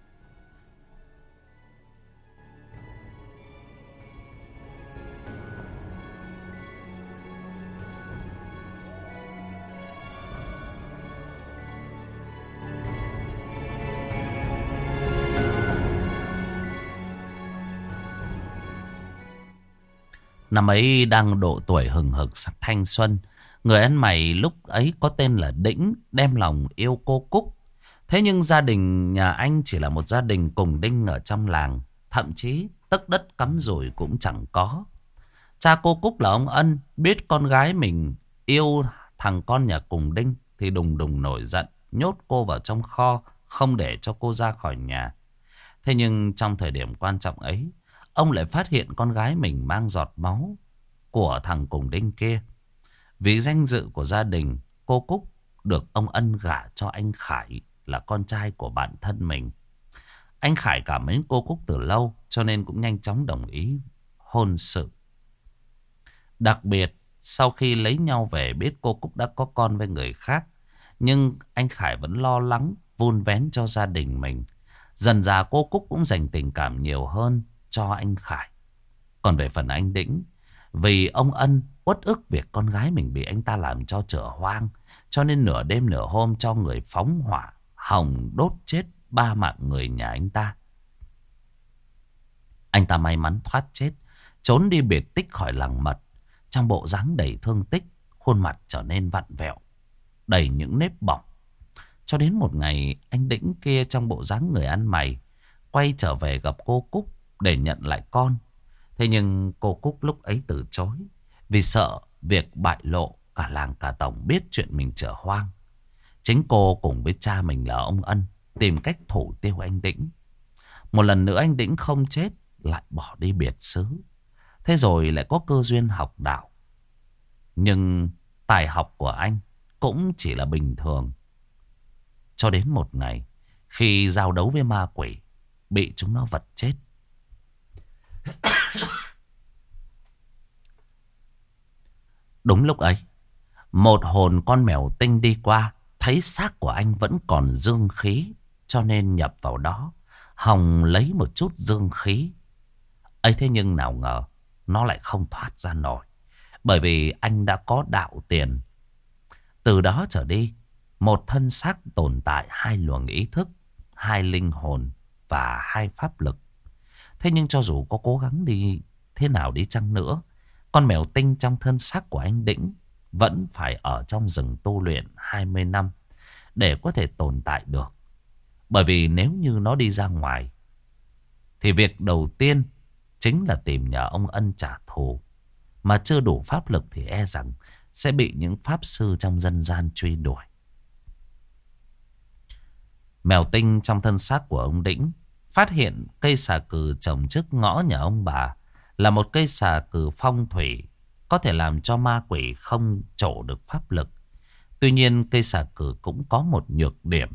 Năm ấy đang độ tuổi hừng hực sắc thanh xuân. Người ăn mày lúc ấy có tên là Đĩnh, đem lòng yêu cô Cúc. Thế nhưng gia đình nhà anh chỉ là một gia đình cùng đinh ở trong làng. Thậm chí tất đất cắm rồi cũng chẳng có. Cha cô Cúc là ông Ân, biết con gái mình yêu thằng con nhà cùng đinh thì đùng đùng nổi giận, nhốt cô vào trong kho, không để cho cô ra khỏi nhà. Thế nhưng trong thời điểm quan trọng ấy, Ông lại phát hiện con gái mình mang giọt máu của thằng cùng đinh kia. Vì danh dự của gia đình, cô Cúc được ông ân gả cho anh Khải là con trai của bạn thân mình. Anh Khải cảm mến cô Cúc từ lâu cho nên cũng nhanh chóng đồng ý hôn sự. Đặc biệt, sau khi lấy nhau về biết cô Cúc đã có con với người khác. Nhưng anh Khải vẫn lo lắng, vun vén cho gia đình mình. Dần dà cô Cúc cũng dành tình cảm nhiều hơn cho anh Khải. Còn về phần anh Đĩnh, vì ông Ân uất ức việc con gái mình bị anh ta làm cho trở hoang, cho nên nửa đêm nửa hôm cho người phóng hỏa, hồng đốt chết ba mạng người nhà anh ta. Anh ta may mắn thoát chết, trốn đi biệt tích khỏi làng mật, trong bộ dáng đầy thương tích, khuôn mặt trở nên vặn vẹo, đầy những nếp bỏng. Cho đến một ngày, anh Đĩnh kia trong bộ dáng người ăn mày, quay trở về gặp cô Cúc để nhận lại con. Thế nhưng cô Cúc lúc ấy từ chối, vì sợ việc bại lộ cả làng cả tổng biết chuyện mình trở hoang. Chính cô cùng với cha mình là ông Ân tìm cách thủ tiêu anh Đĩnh. Một lần nữa anh Đĩnh không chết, lại bỏ đi biệt xứ. Thế rồi lại có cơ duyên học đạo. Nhưng tài học của anh cũng chỉ là bình thường. Cho đến một ngày, khi giao đấu với ma quỷ, bị chúng nó vật chết. Đúng lúc ấy, một hồn con mèo tinh đi qua, thấy xác của anh vẫn còn dương khí, cho nên nhập vào đó, Hồng lấy một chút dương khí. ấy thế nhưng nào ngờ, nó lại không thoát ra nổi, bởi vì anh đã có đạo tiền. Từ đó trở đi, một thân xác tồn tại hai luồng ý thức, hai linh hồn và hai pháp lực. Thế nhưng cho dù có cố gắng đi thế nào đi chăng nữa, con mèo tinh trong thân xác của anh Đĩnh vẫn phải ở trong rừng tu luyện 20 năm để có thể tồn tại được. Bởi vì nếu như nó đi ra ngoài, thì việc đầu tiên chính là tìm nhờ ông ân trả thù. Mà chưa đủ pháp lực thì e rằng sẽ bị những pháp sư trong dân gian truy đuổi. Mèo tinh trong thân xác của ông Đĩnh phát hiện cây xà cừ trồng trước ngõ nhà ông bà là một cây xà cừ phong thủy, có thể làm cho ma quỷ không trổ được pháp lực. Tuy nhiên, cây xà cừ cũng có một nhược điểm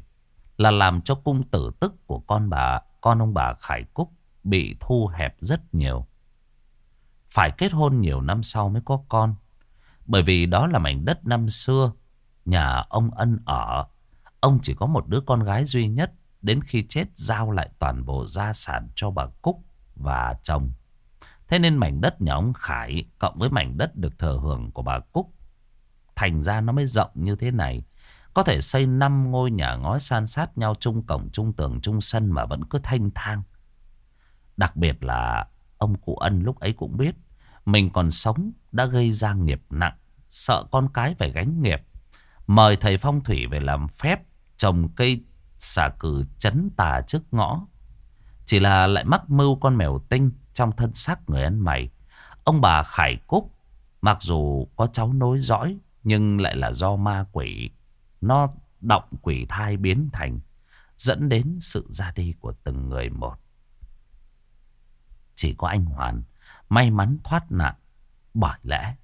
là làm cho cung tử tức của con bà, con ông bà Khải Cúc bị thu hẹp rất nhiều. Phải kết hôn nhiều năm sau mới có con. Bởi vì đó là mảnh đất năm xưa, nhà ông Ân ở. Ông chỉ có một đứa con gái duy nhất. Đến khi chết giao lại toàn bộ gia sản cho bà Cúc và chồng. Thế nên mảnh đất nhà ông Khải cộng với mảnh đất được thờ hưởng của bà Cúc. Thành ra nó mới rộng như thế này. Có thể xây 5 ngôi nhà ngói san sát nhau chung cổng, chung tường, chung sân mà vẫn cứ thanh thang. Đặc biệt là ông cụ ân lúc ấy cũng biết mình còn sống đã gây ra nghiệp nặng, sợ con cái phải gánh nghiệp. Mời thầy phong thủy về làm phép trồng cây xả cử chấn tà trước ngõ. Chỉ là lại mắc mưu con mèo tinh trong thân xác người ăn mày. Ông bà Khải Cúc, mặc dù có cháu nối dõi, nhưng lại là do ma quỷ. Nó động quỷ thai biến thành, dẫn đến sự ra đi của từng người một. Chỉ có anh Hoàn may mắn thoát nạn. Bởi lẽ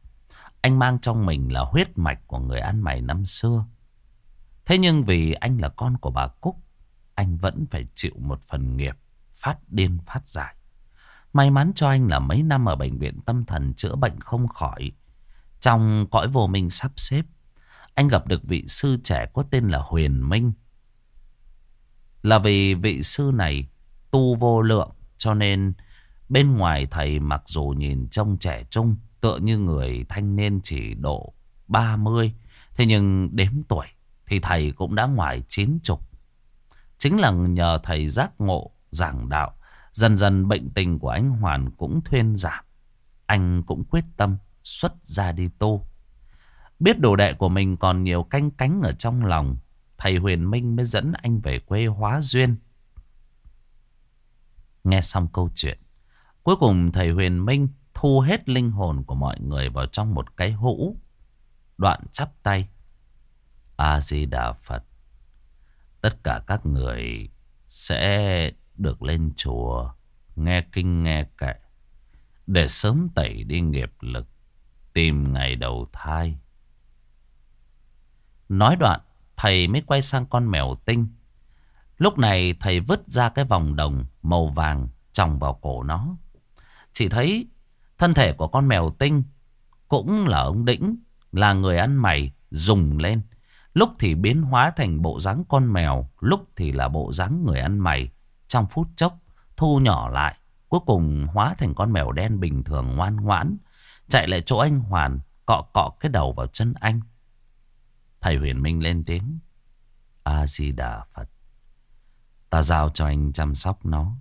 anh mang trong mình là huyết mạch của người ăn mày năm xưa. Thế nhưng vì anh là con của bà Cúc, anh vẫn phải chịu một phần nghiệp phát điên phát giải. May mắn cho anh là mấy năm ở bệnh viện tâm thần chữa bệnh không khỏi. Trong cõi vô minh sắp xếp, anh gặp được vị sư trẻ có tên là Huyền Minh. Là vì vị sư này tu vô lượng cho nên Bên ngoài thầy mặc dù nhìn trông trẻ trung, tựa như người thanh niên chỉ độ 30. Thế nhưng đếm tuổi thì thầy cũng đã ngoài 90. Chính là nhờ thầy giác ngộ, giảng đạo, dần dần bệnh tình của anh Hoàn cũng thuyên giảm. Anh cũng quyết tâm xuất ra đi tu. Biết đồ đệ của mình còn nhiều canh cánh ở trong lòng, thầy Huyền Minh mới dẫn anh về quê hóa duyên. Nghe xong câu chuyện, Cuối cùng thầy Huyền Minh thu hết linh hồn của mọi người vào trong một cái hũ. Đoạn chắp tay. A-di-đà Phật. Tất cả các người sẽ được lên chùa nghe kinh nghe kệ để sớm tẩy đi nghiệp lực tìm ngày đầu thai. Nói đoạn, thầy mới quay sang con mèo tinh. Lúc này thầy vứt ra cái vòng đồng màu vàng tròng vào cổ nó. Chỉ thấy thân thể của con mèo tinh cũng là ông Đĩnh, là người ăn mày dùng lên. Lúc thì biến hóa thành bộ dáng con mèo, lúc thì là bộ dáng người ăn mày. Trong phút chốc, thu nhỏ lại, cuối cùng hóa thành con mèo đen bình thường ngoan ngoãn. Chạy lại chỗ anh Hoàn, cọ cọ cái đầu vào chân anh. Thầy huyền minh lên tiếng. A-di-đà Phật. Ta giao cho anh chăm sóc nó.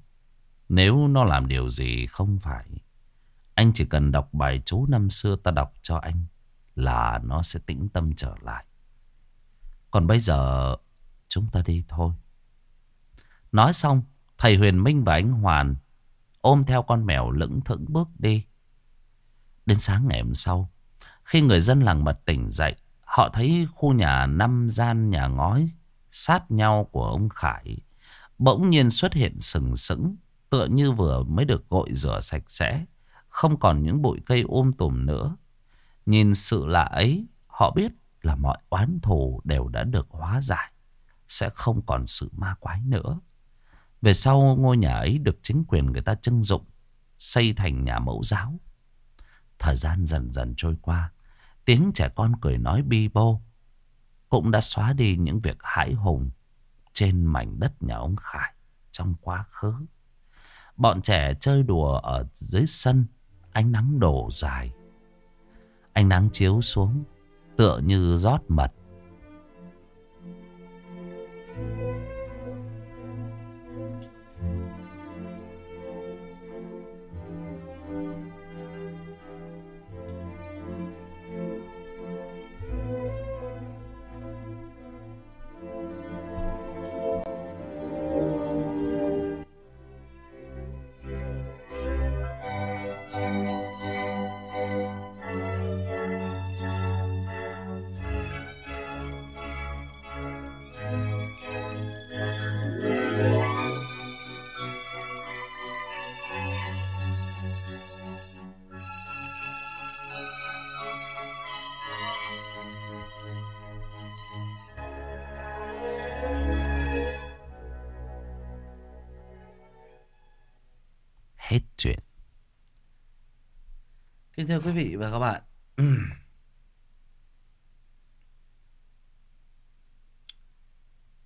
Nếu nó làm điều gì không phải Anh chỉ cần đọc bài chú năm xưa ta đọc cho anh Là nó sẽ tĩnh tâm trở lại còn bây giờ, Chúng ta đi thôi. Nói xong, Thầy Huyền Minh và anh Hoàn Ôm theo con mèo lững thững bước đi. Đến sáng ngày hôm sau, Khi người dân làng mật tỉnh dậy, Họ thấy khu nhà năm gian nhà ngói Sát nhau của ông Khải Bỗng nhiên xuất hiện sừng sững, Tựa như vừa mới được gội rửa sạch sẽ, Không còn những bụi cây ôm tùm nữa. Nhìn sự lạ ấy, Họ biết là mọi oán thù đều đã được hóa giải, Sẽ không còn sự ma quái nữa. Về sau, ngôi nhà ấy được chính quyền người ta trưng dụng, Xây thành nhà mẫu giáo. Thời gian dần dần trôi qua, Tiếng trẻ con cười nói bi bô Cũng đã xóa đi những việc hãi hùng Trên mảnh đất nhà ông Khải Trong quá khứ. Bọn trẻ chơi đùa ở dưới sân, Ánh nắng đổ dài. Ánh nắng chiếu xuống Tựa như rót mật. Kính thưa quý vị và các bạn.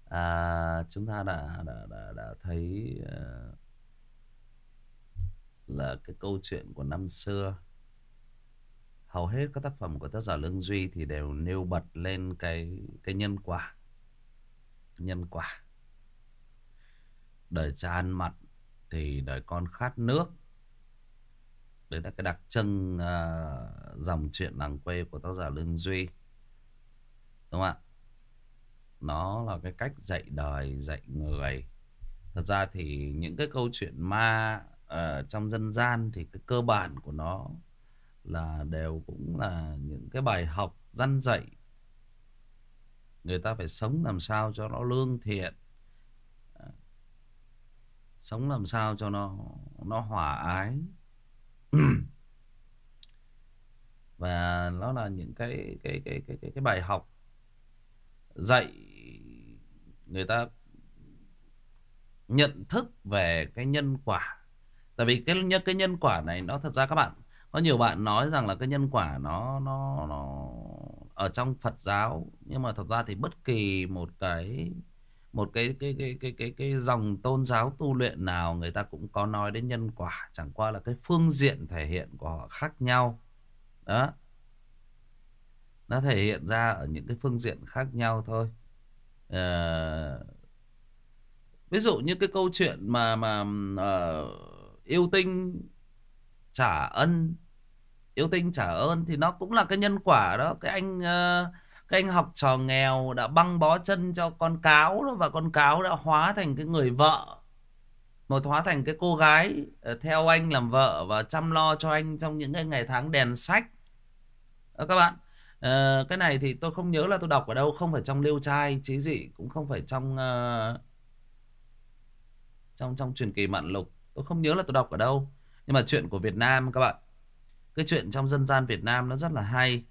à, chúng ta đã đã đã, đã thấy uh, là cái câu chuyện của năm xưa. Hầu hết các tác phẩm của tác giả Lương Duy thì đều nêu bật lên cái cái nhân quả. Nhân quả. Đời cha ăn mặn thì đời con khát nước đấy là cái đặc trưng uh, dòng chuyện làng quê của tác giả Lương Duy. Đúng không ạ? Nó là cái cách dạy đời dạy người. Thật ra thì những cái câu chuyện ma uh, trong dân gian thì cái cơ bản của nó là đều cũng là những cái bài học dân dạy. Người ta phải sống làm sao cho nó lương thiện. Ờ. Sống làm sao cho nó nó hòa ái. và nó là những cái cái cái cái cái, cái bài học dạy người ta nhận thức về cái nhân quả. Tại vì cái nhân cái nhân quả này nó thật ra các bạn có nhiều bạn nói rằng là cái nhân quả nó nó nó ở trong Phật giáo nhưng mà thật ra thì bất kỳ một cái một cái cái cái cái cái cái dòng tôn giáo tu luyện nào người ta cũng có nói đến nhân quả chẳng qua là cái phương diện thể hiện của họ khác nhau. Đó. Nó thể hiện ra ở những cái phương diện khác nhau thôi. À, ví dụ như cái câu chuyện mà mà uh, yêu tinh trả ân yêu tinh trả ơn thì nó cũng là cái nhân quả đó. Cái anh uh, cái anh học trò nghèo đã băng bó chân cho con cáo đó và con cáo đã hóa thành cái người vợ. Một hóa thành cái cô gái ờ, theo anh làm vợ và chăm lo cho anh trong những cái ngày tháng đèn sách. Đó các bạn à, cái này thì tôi không nhớ là tôi đọc ở đâu không phải trong liêu trai chí dị cũng không phải trong uh, trong trong truyền kỳ mạn lục. Tôi không nhớ là tôi đọc ở đâu. Nhưng mà chuyện của Việt Nam các bạn cái chuyện trong dân gian Việt Nam nó rất là hay.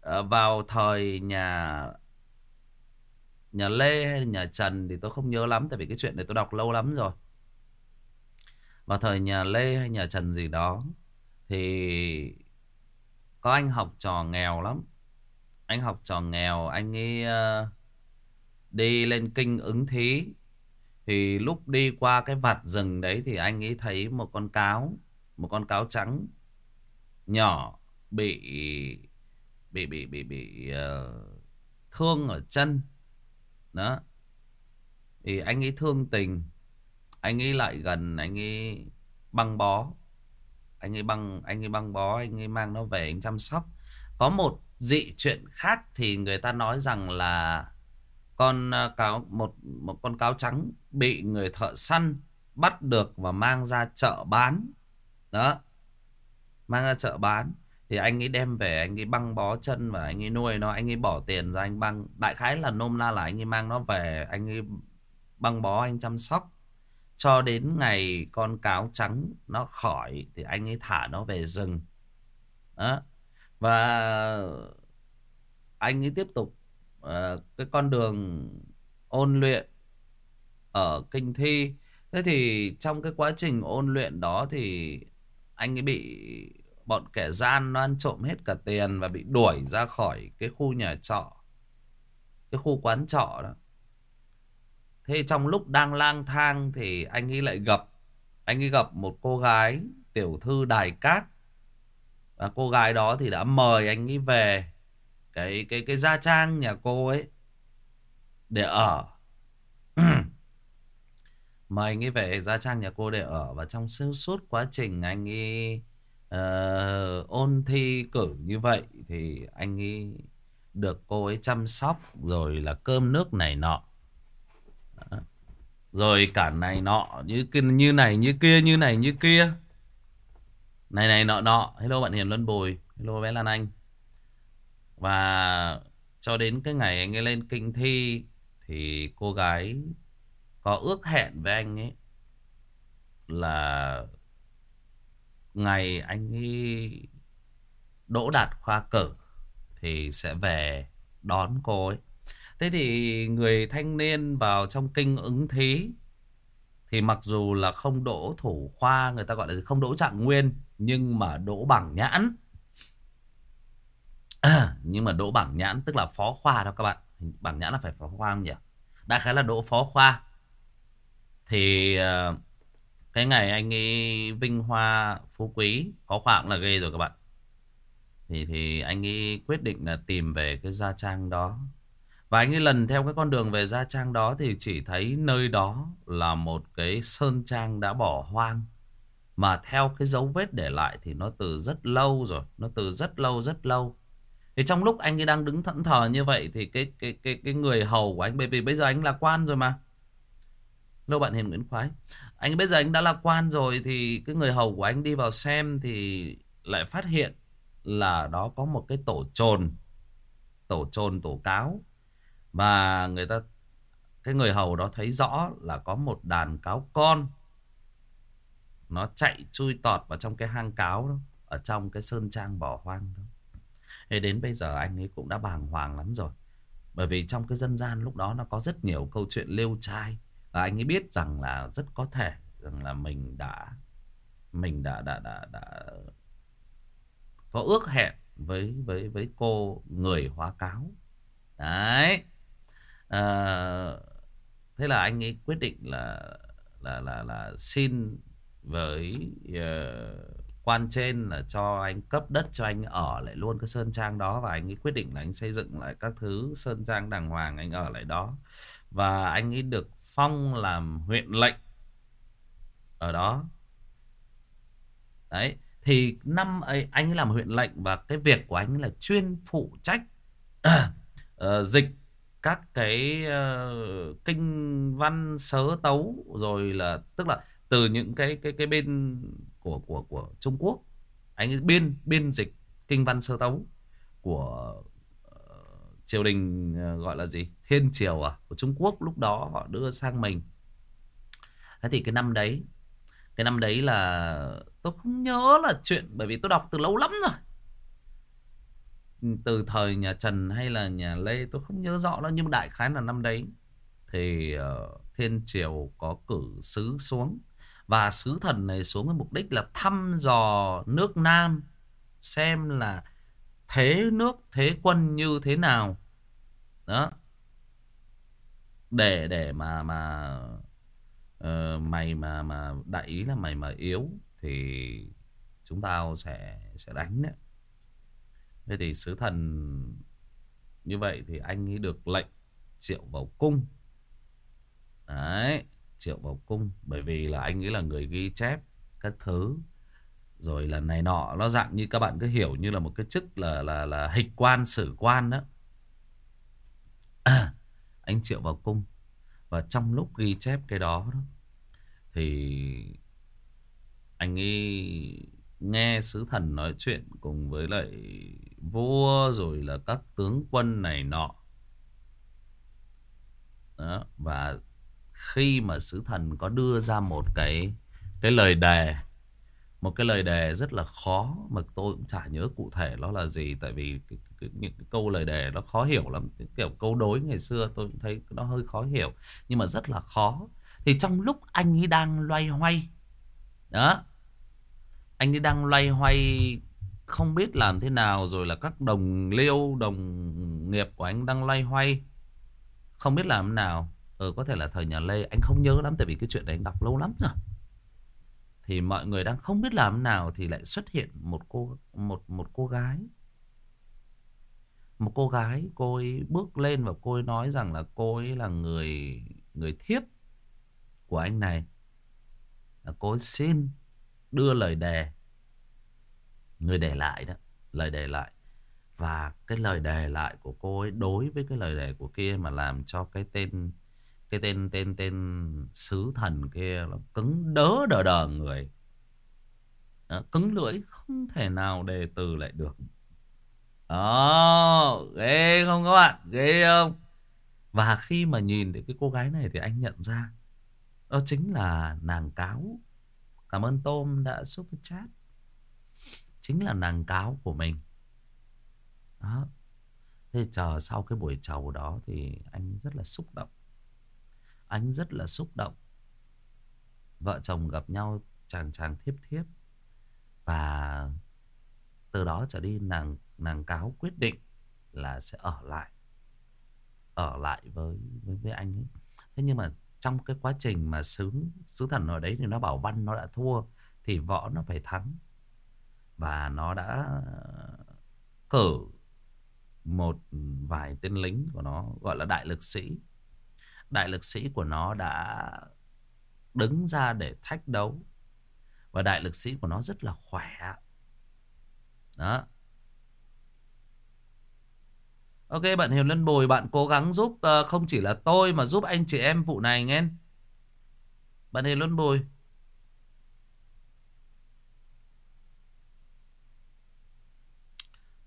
Ờ, vào thời nhà nhà Lê hay nhà Trần thì tôi không nhớ lắm, tại vì cái chuyện này tôi đọc lâu lắm rồi. Vào thời nhà Lê hay nhà Trần gì đó thì có anh học trò nghèo lắm. Anh học trò nghèo, anh ấy ờ, đi lên kinh ứng thí. Thì lúc đi qua cái vạt rừng đấy thì anh ấy thấy một con cáo, một con cáo trắng nhỏ bị bị bị bị bị uh, thương ở chân. Đó. Thì anh ấy thương tình anh ấy lại gần anh ấy băng bó. Anh ấy băng anh ấy băng bó anh ấy mang nó về anh chăm sóc. Có một dị chuyện khác thì người ta nói rằng là con ờ, cáo một một con cáo trắng bị người thợ săn bắt được và mang ra chợ bán. Đó. Mang ra chợ bán thì anh ấy đem về anh ấy băng bó chân và anh ấy nuôi nó anh ấy bỏ tiền ra anh băng. Đại khái là nôm na là anh ấy mang nó về anh ấy băng bó anh chăm sóc. Cho đến ngày con cáo trắng nó khỏi thì anh ấy thả nó về rừng. Đó. Và anh ấy tiếp tục uh, cái con đường ôn luyện ở kinh thi. Thế thì trong cái quá trình ôn luyện đó thì anh ấy bị bọn kẻ gian nó ăn trộm hết cả tiền và bị đuổi ra khỏi cái khu nhà trọ, cái khu quán trọ đó. Thế trong lúc đang lang thang thì anh ấy lại gặp, anh ấy gặp một cô gái tiểu thư đài cát. Và cô gái đó thì đã mời anh ấy về cái cái cái gia trang nhà cô ấy để ở. Mời anh ấy về gia trang nhà cô để ở và trong suốt quá trình anh ấy uh, ôn thi cử như vậy thì anh ấy được cô ấy chăm sóc rồi là cơm nước này nọ. Rồi cả này nọ như như này như kia như này như kia. Này này nọ nọ. Hello bạn hiền luân bùi hello bé lan anh. Và cho đến cái ngày anh ấy lên kinh thi thì cô gái có ước hẹn với anh ấy là ngày anh ấy đỗ đạt khoa cử thì sẽ về đón cô ấy. Thế thì người thanh niên vào trong kinh ứng thí thì mặc dù là không đỗ thủ khoa người ta gọi là không đỗ trạng nguyên nhưng mà đỗ bằng nhãn. À, nhưng mà đỗ bằng nhãn tức là phó khoa đó các bạn. Bằng nhãn là phải phó khoa không nhỉ? đại khái là đỗ phó khoa thì uh, cái ngày anh ấy vinh hoa phú quý, có khoảng là ghê rồi các bạn. Thì thì anh ấy quyết định là tìm về cái gia trang đó. Và anh ấy lần theo cái con đường về gia trang đó thì chỉ thấy nơi đó là một cái sơn trang đã bỏ hoang. Mà theo cái dấu vết để lại thì nó từ rất lâu rồi, nó từ rất lâu rất lâu. Thì trong lúc anh ấy đang đứng thẫn thờ như vậy thì cái cái cái cái người hầu của anh, bởi vì bây giờ anh là quan rồi mà. Lâu bạn Hiền Nguyễn Khoái anh bây giờ anh đã là quan rồi thì cái người hầu của anh đi vào xem thì lại phát hiện là đó có một cái tổ trồn tổ trồn tổ cáo. Và người ta, cái người hầu đó thấy rõ là có một đàn cáo con. Nó chạy chui tọt vào trong cái hang cáo đó, ở trong cái sơn trang bỏ hoang đó. Thế đến bây giờ anh ấy cũng đã bàng hoàng lắm rồi. Bởi vì trong cái dân gian lúc đó nó có rất nhiều câu chuyện lêu trai và anh ấy biết rằng là rất có thể rằng là mình đã mình đã đã đã đã có ước hẹn với với với cô người hóa cáo. Đấy. À, thế là anh ấy quyết định là là là là xin với uh, quan trên là cho anh cấp đất cho anh ở lại luôn cái sơn trang đó và anh ấy quyết định là anh xây dựng lại các thứ sơn trang đàng hoàng anh ở lại đó. Và anh ấy được phong làm huyện lệnh. Ở đó. Đấy thì năm ấy anh làm huyện lệnh và cái việc của anh là chuyên phụ trách uh, dịch các cái uh, kinh văn sớ tấu rồi là tức là từ những cái cái cái bên của của của Trung Quốc. Anh biên biên dịch kinh văn sơ tấu của triều đình ờ, gọi là gì? Thiên triều à của Trung Quốc lúc đó họ đưa sang mình. Thế thì cái năm đấy cái năm đấy là tôi không nhớ là chuyện bởi vì tôi đọc từ lâu lắm rồi. Từ thời nhà Trần hay là nhà Lê tôi không nhớ rõ đó nhưng đại khái là năm đấy thì uh, thiên triều có cử sứ xuống. Và sứ thần này xuống với mục đích là thăm dò nước Nam xem là thế nước thế quân như thế nào? Đó. Để để mà mà uh, mày mà mà đại ý là mày mà yếu thì chúng tao sẽ sẽ đánh đấy. Thế thì sứ thần như vậy thì anh ấy được lệnh triệu vào cung. Đấy triệu vào cung bởi vì là anh ấy là người ghi chép các thứ rồi là này nọ nó dạng như các bạn cứ hiểu như là một cái chức là là là hịch quan sử quan đó. À, anh triệu vào cung và trong lúc ghi chép cái đó, đó thì anh ấy nghe sứ thần nói chuyện cùng với lại vua rồi là các tướng quân này nọ. Đó, và khi mà sứ thần có đưa ra một cái cái lời đề một cái lời đề rất là khó mà tôi cũng chả nhớ cụ thể nó là gì tại vì cái, cái, những cái câu lời đề nó khó hiểu lắm. Cái kiểu câu đối ngày xưa tôi cũng thấy nó hơi khó hiểu nhưng mà rất là khó. Thì trong lúc anh ấy đang loay hoay đó anh ấy đang loay hoay không biết làm thế nào rồi là các đồng liêu đồng nghiệp của anh đang loay hoay không biết làm thế nào. Ừ có thể là thời nhà Lê Anh không nhớ lắm Tại vì cái chuyện đấy anh đọc lâu lắm rồi. Thì mọi người đang không biết làm nào Thì lại xuất hiện một cô, một một cô gái. Một cô gái, Cô ấy bước lên và cô ấy nói rằng là Cô ấy là người Người thiếp Của anh này. Là Cô ấy xin đưa lời đề. Người để lại đó, Lời đề lại. Và cái lời đề lại của cô ấy đối với cái lời đề của kia mà làm cho cái tên cái tên tên tên sứ thần kia là cứng đớ đờ đờ người. Đó, cứng lưỡi không thể nào đề từ lại được. Đó ghê không các bạn? Ghê không? Và khi mà nhìn thấy cái cô gái này thì anh nhận ra đó chính là nàng cáo. Cảm ơn tôm đã super chat. Chính là nàng cáo của mình. Đó. Thế chờ sau cái buổi chầu đó thì anh rất là xúc động anh rất là xúc động. Vợ chồng gặp nhau chàng chàng thiếp thiếp. Và từ đó trở đi nàng nàng cáo quyết định là sẽ ở lại. Ở lại với với, với anh ấy. Thế nhưng mà trong cái quá trình mà sứ sứ thần ở đấy thì nó bảo văn nó đã thua thì võ nó phải thắng. Và nó đã cử một vài tên lính của nó gọi là đại lực sĩ đại lực sĩ của nó đã đứng ra để thách đấu và đại lực sĩ của nó rất là khỏe đó Ok bạn Hiền Lân Bồi bạn cố gắng giúp uh, không chỉ là tôi mà giúp anh chị em vụ này nghe. Bạn Hiền Lân Bồi.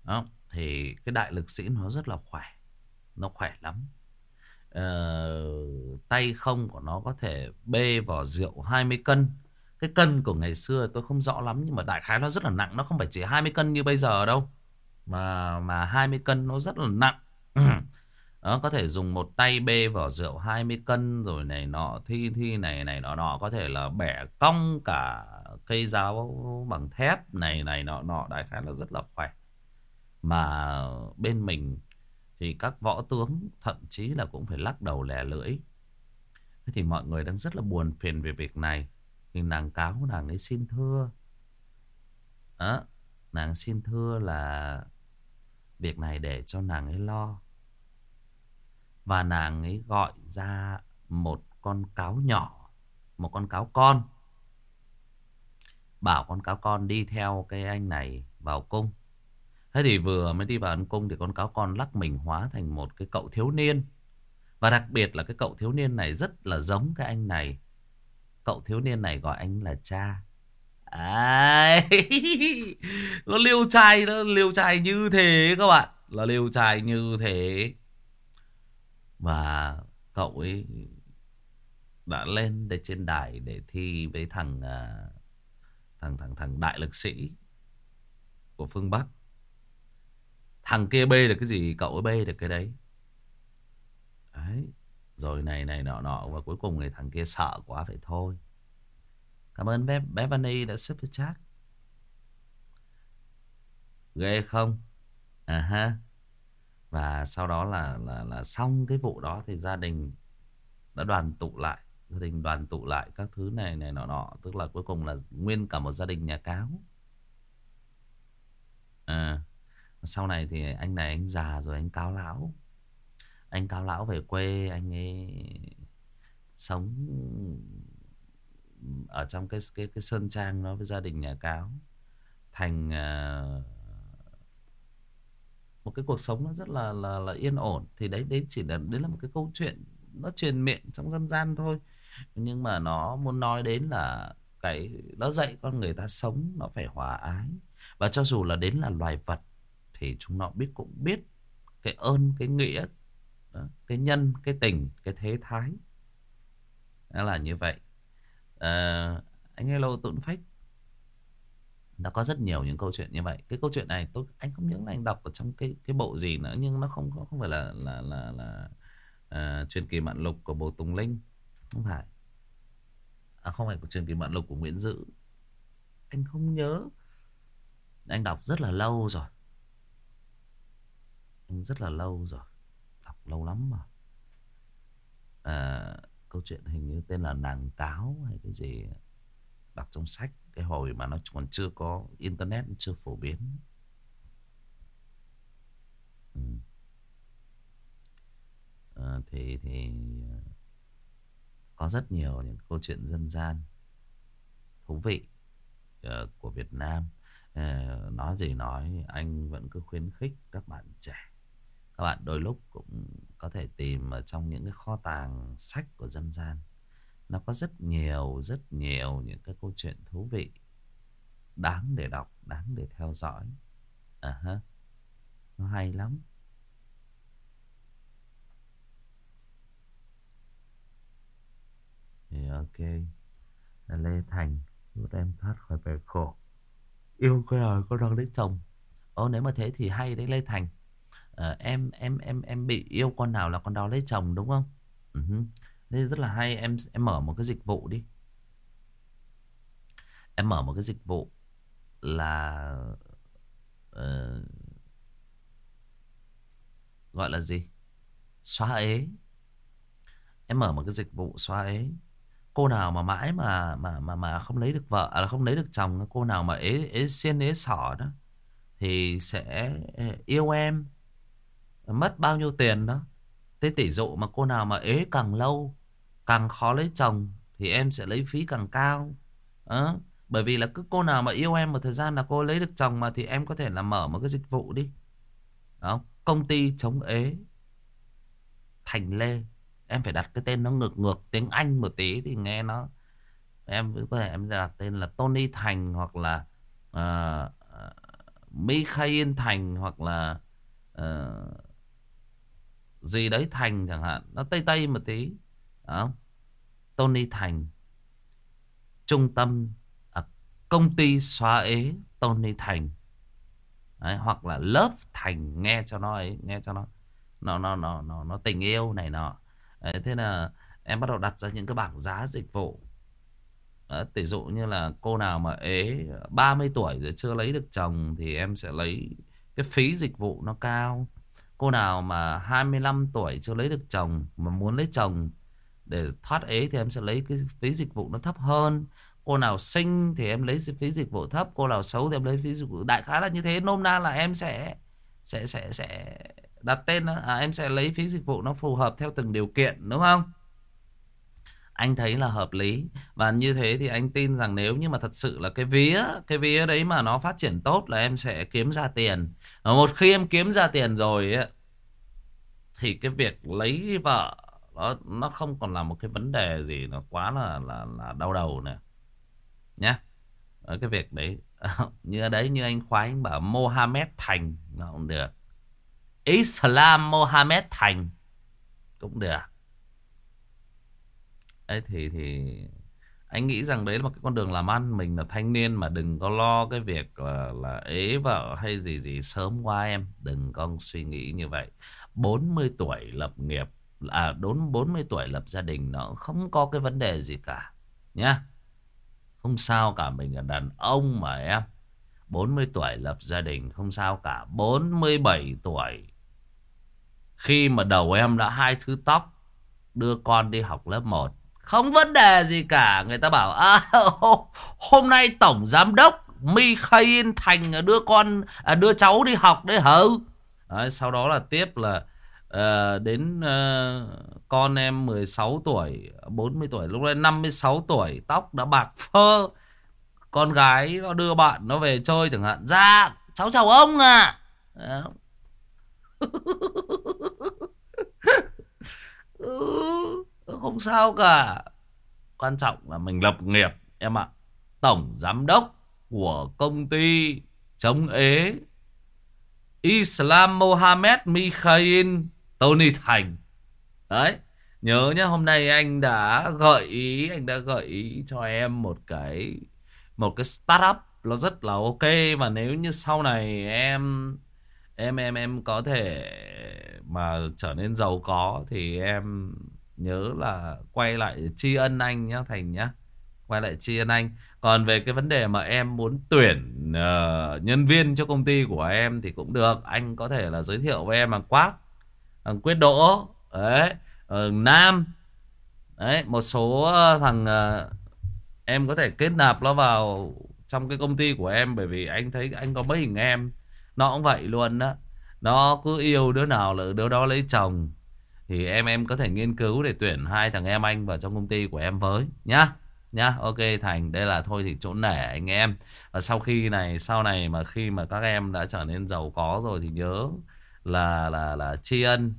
Đó, thì cái đại lực sĩ nó rất là khỏe. Nó khỏe lắm. Uh, tay không của nó có thể bê vỏ rượu 20 cân. Cái cân của ngày xưa tôi không rõ lắm nhưng mà đại khái nó rất là nặng, nó không phải chỉ 20 cân như bây giờ đâu mà mà 20 cân nó rất là nặng. Đó có thể dùng một tay bê vỏ rượu 20 cân rồi này nọ thi thi này này nọ nọ. Có thể là bẻ cong cả cây giáo bằng thép này này nọ nọ. Đại khái là rất là khỏe. Mà bên mình thì các võ tướng thậm chí là cũng phải lắc đầu lẻ lưỡi. Thế thì mọi người đang rất là buồn phiền về việc này. Thì nàng cáo nàng ấy xin thưa. Đó, nàng xin thưa là Việc này để cho nàng ấy lo. Và nàng ấy gọi ra một con cáo nhỏ Một con cáo con. Bảo con cáo con đi theo cái anh này vào cung. Thế thì vừa mới đi vào ăn cung Thì con cáo con lắc mình hóa thành một cái cậu thiếu niên. Và đặc biệt là cái cậu thiếu niên này rất là giống cái anh này. Cậu thiếu niên này gọi anh là cha. À, nó liêu trai nó liêu trai như thế các bạn. Là liêu trai như thế. Và cậu ấy đã lên để trên đài để thi với thằng à, thằng thằng thằng đại lực sĩ của phương bắc thằng kia bê được cái gì cậu ấy bê được cái đấy đấy rồi này này nọ nọ và cuối cùng thì thằng kia sợ quá phải thôi Cảm ơn bé, bé Vani đã super chat. Ghê không? À ha. Và sau đó là, là, là xong cái vụ đó thì gia đình đã đoàn tụ lại. Gia đình đoàn tụ lại các thứ này này nọ nọ. Tức là cuối cùng là nguyên cả một gia đình nhà cáo. À. Sau này thì anh này anh già rồi anh cáo lão. Anh cáo lão về quê anh ấy sống ở trong cái cái cái sơn trang đó với gia đình nhà cáo. Thành uh, một cái cuộc sống nó rất là là là yên ổn. Thì đấy đấy chỉ là đấy là một cái câu chuyện nó truyền miệng trong dân gian thôi. Nhưng mà nó muốn nói đến là cái nó dạy con người ta sống nó phải hòa ái. Và cho dù là đến là loài vật thì chúng nó biết cũng biết cái ơn cái nghĩa cái nhân cái tình cái thế thái. Nó là như vậy. À, anh hello tụn phách nó có rất nhiều những câu chuyện như vậy. Cái câu chuyện này tôi anh không nhớ là anh đọc ở trong cái cái bộ gì nữa nhưng nó không có không phải là là là là ờ, truyền kỳ mạn lục của bồ tùng linh. Không phải. À không phải của truyền kỳ mạn lục của nguyễn dữ. Anh không nhớ. Anh đọc rất là lâu rồi rất là lâu rồi đọc lâu lắm mà. À, câu chuyện hình như tên là nàng cáo hay cái gì đọc trong sách cái hồi mà nó còn chưa có internet chưa phổ biến. Ừ. à, thì thì à, có rất nhiều những câu chuyện dân gian thú vị uh, của Việt Nam. Uh, nói gì nói anh vẫn cứ khuyến khích các bạn trẻ các bạn, đôi lúc cũng có thể tìm ở trong những cái kho tàng sách của dân gian. Nó có rất nhiều rất nhiều những cái câu chuyện thú vị, đáng để đọc, đáng để theo dõi. À uh -huh. nó hay lắm. Thì ok. Lê thành giúp em thoát khỏi bể khổ. Yêu cái đời có đang lấy chồng. Ô nếu mà thế thì hay đấy, lê thành. Ờ, em em em em bị yêu con nào là con đó lấy chồng đúng không? Uh -huh. Đây rất là hay em em mở một cái dịch vụ đi. Em mở một cái dịch vụ là uh, gọi là gì? xóa ế em mở một cái dịch vụ xóa ế cô nào mà mãi mà mà mà mà không lấy được vợ à, không lấy được chồng cô nào mà ế ế xiên ế sỏ đó thì sẽ yêu em mất bao nhiêu tiền đó. Thế tỷ dụ mà cô nào mà ế càng lâu càng khó lấy chồng thì em sẽ lấy phí càng cao. À, bởi vì là cứ cô nào mà yêu em một thời gian là cô lấy được chồng mà thì em có thể là mở một cái dịch vụ đi. Đó công ty chống ế. Thành lê em phải đặt cái tên nó ngược ngược tiếng anh một tí thì nghe nó. Em có thể em đặt tên là tony thành hoặc là uh, mikhail thành hoặc là uh, gì đấy thành chẳng hạn nó tây tây một tí đó. tony thành trung tâm à, công ty xóa ế tony thành đấy, hoặc là lớp thành nghe cho nó ấy nghe cho nó nó nó nó nó, nó tình yêu này nọ đấy, thế là em bắt đầu đặt ra những cái bảng giá dịch vụ Đấy, tỷ dụ như là cô nào mà ế 30 tuổi rồi chưa lấy được chồng thì em sẽ lấy cái phí dịch vụ nó cao. Cô nào mà 25 tuổi chưa lấy được chồng mà muốn lấy chồng để thoát ế thì em sẽ lấy cái phí dịch vụ nó thấp hơn. Cô nào sinh thì em lấy phí dịch vụ thấp, cô nào xấu thì em lấy phí dịch vụ đại khái là như thế. Nôm na là em sẽ sẽ sẽ sẽ đặt tên à, em sẽ lấy phí dịch vụ nó phù hợp theo từng điều kiện đúng không? Anh thấy là hợp lý. Và như thế thì anh tin rằng nếu như mà thật sự là cái vía cái vía đấy mà nó phát triển tốt là em sẽ kiếm ra tiền. Và một khi em kiếm ra tiền rồi ấy, thì cái việc lấy vợ nó nó không còn là một cái vấn đề gì nó quá là là là đau đầu nữa. Nhá. Ở cái việc đấy như đấy như anh khoái anh bảo Mohammed Thành nó cũng được. Islam Mohammed Thành cũng được ấy thì thì anh nghĩ rằng đấy là một cái con đường làm ăn mình là thanh niên mà đừng có lo cái việc là, là ế vợ hay gì gì sớm qua em đừng có suy nghĩ như vậy. 40 tuổi lập nghiệp à đốn 40 tuổi lập gia đình nó không có cái vấn đề gì cả nhá. Không sao cả mình là đàn ông mà em. 40 tuổi lập gia đình không sao cả 47 tuổi. Khi mà đầu em đã hai thứ tóc đưa con đi học lớp 1 không vấn đề gì cả. Người ta bảo à, Hôm nay tổng giám đốc Mikhail Thành đưa con à, Đưa cháu đi học đấy hả? Đấy, Sau đó là tiếp là à, Đến à, Con em 16 tuổi 40 tuổi Lúc đấy 56 tuổi Tóc đã bạc phơ. Con gái nó đưa bạn nó về chơi chẳng hạn. Dạ cháu chào ông à ừ. Ờ, không sao cả. Quan trọng là mình lập nghiệp, em ạ. Tổng giám đốc của công ty chống ế, Islam Mohammed Mikhail Tony Thành. Đấy, nhớ nhá, hôm nay anh đã gợi ý, anh đã gợi ý cho em một cái một cái startup nó rất là ok. Và nếu như sau này em em em em có thể mà trở nên giàu có thì em nhớ là quay lại tri ân anh nhá Thành nhá. Quay lại tri ân anh. Còn về cái vấn đề mà em muốn tuyển uh, nhân viên cho công ty của em thì cũng được. Anh có thể là giới thiệu với em bằng quát bằng quyết đỗ. Đấy uh, nam. Đấy một số ờ, thằng uh, em có thể kết nạp nó vào trong cái công ty của em bởi vì anh thấy anh có mấy hình em. Nó cũng vậy luôn đó nó cứ yêu đứa nào là đứa đó lấy chồng thì em em có thể nghiên cứu để tuyển hai thằng em anh vào trong công ty của em với nhá. Nhá ok thành đây là thôi thì chỗ nể anh em. Và sau khi này sau này mà khi mà các em đã trở nên giàu có rồi thì nhớ là là là tri ân.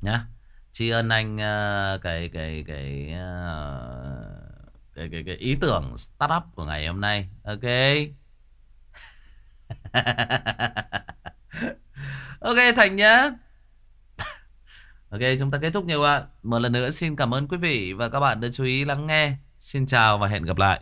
Nhá tri ân anh uh, cái cái cái, uh, cái cái cái ý tưởng startup của ngày hôm nay. Ok. Ok thành nhá. Ok, chúng ta kết thúc nhiều bạn. Một lần nữa xin cảm ơn quý vị và các bạn đã chú ý lắng nghe. Xin chào và hẹn gặp lại.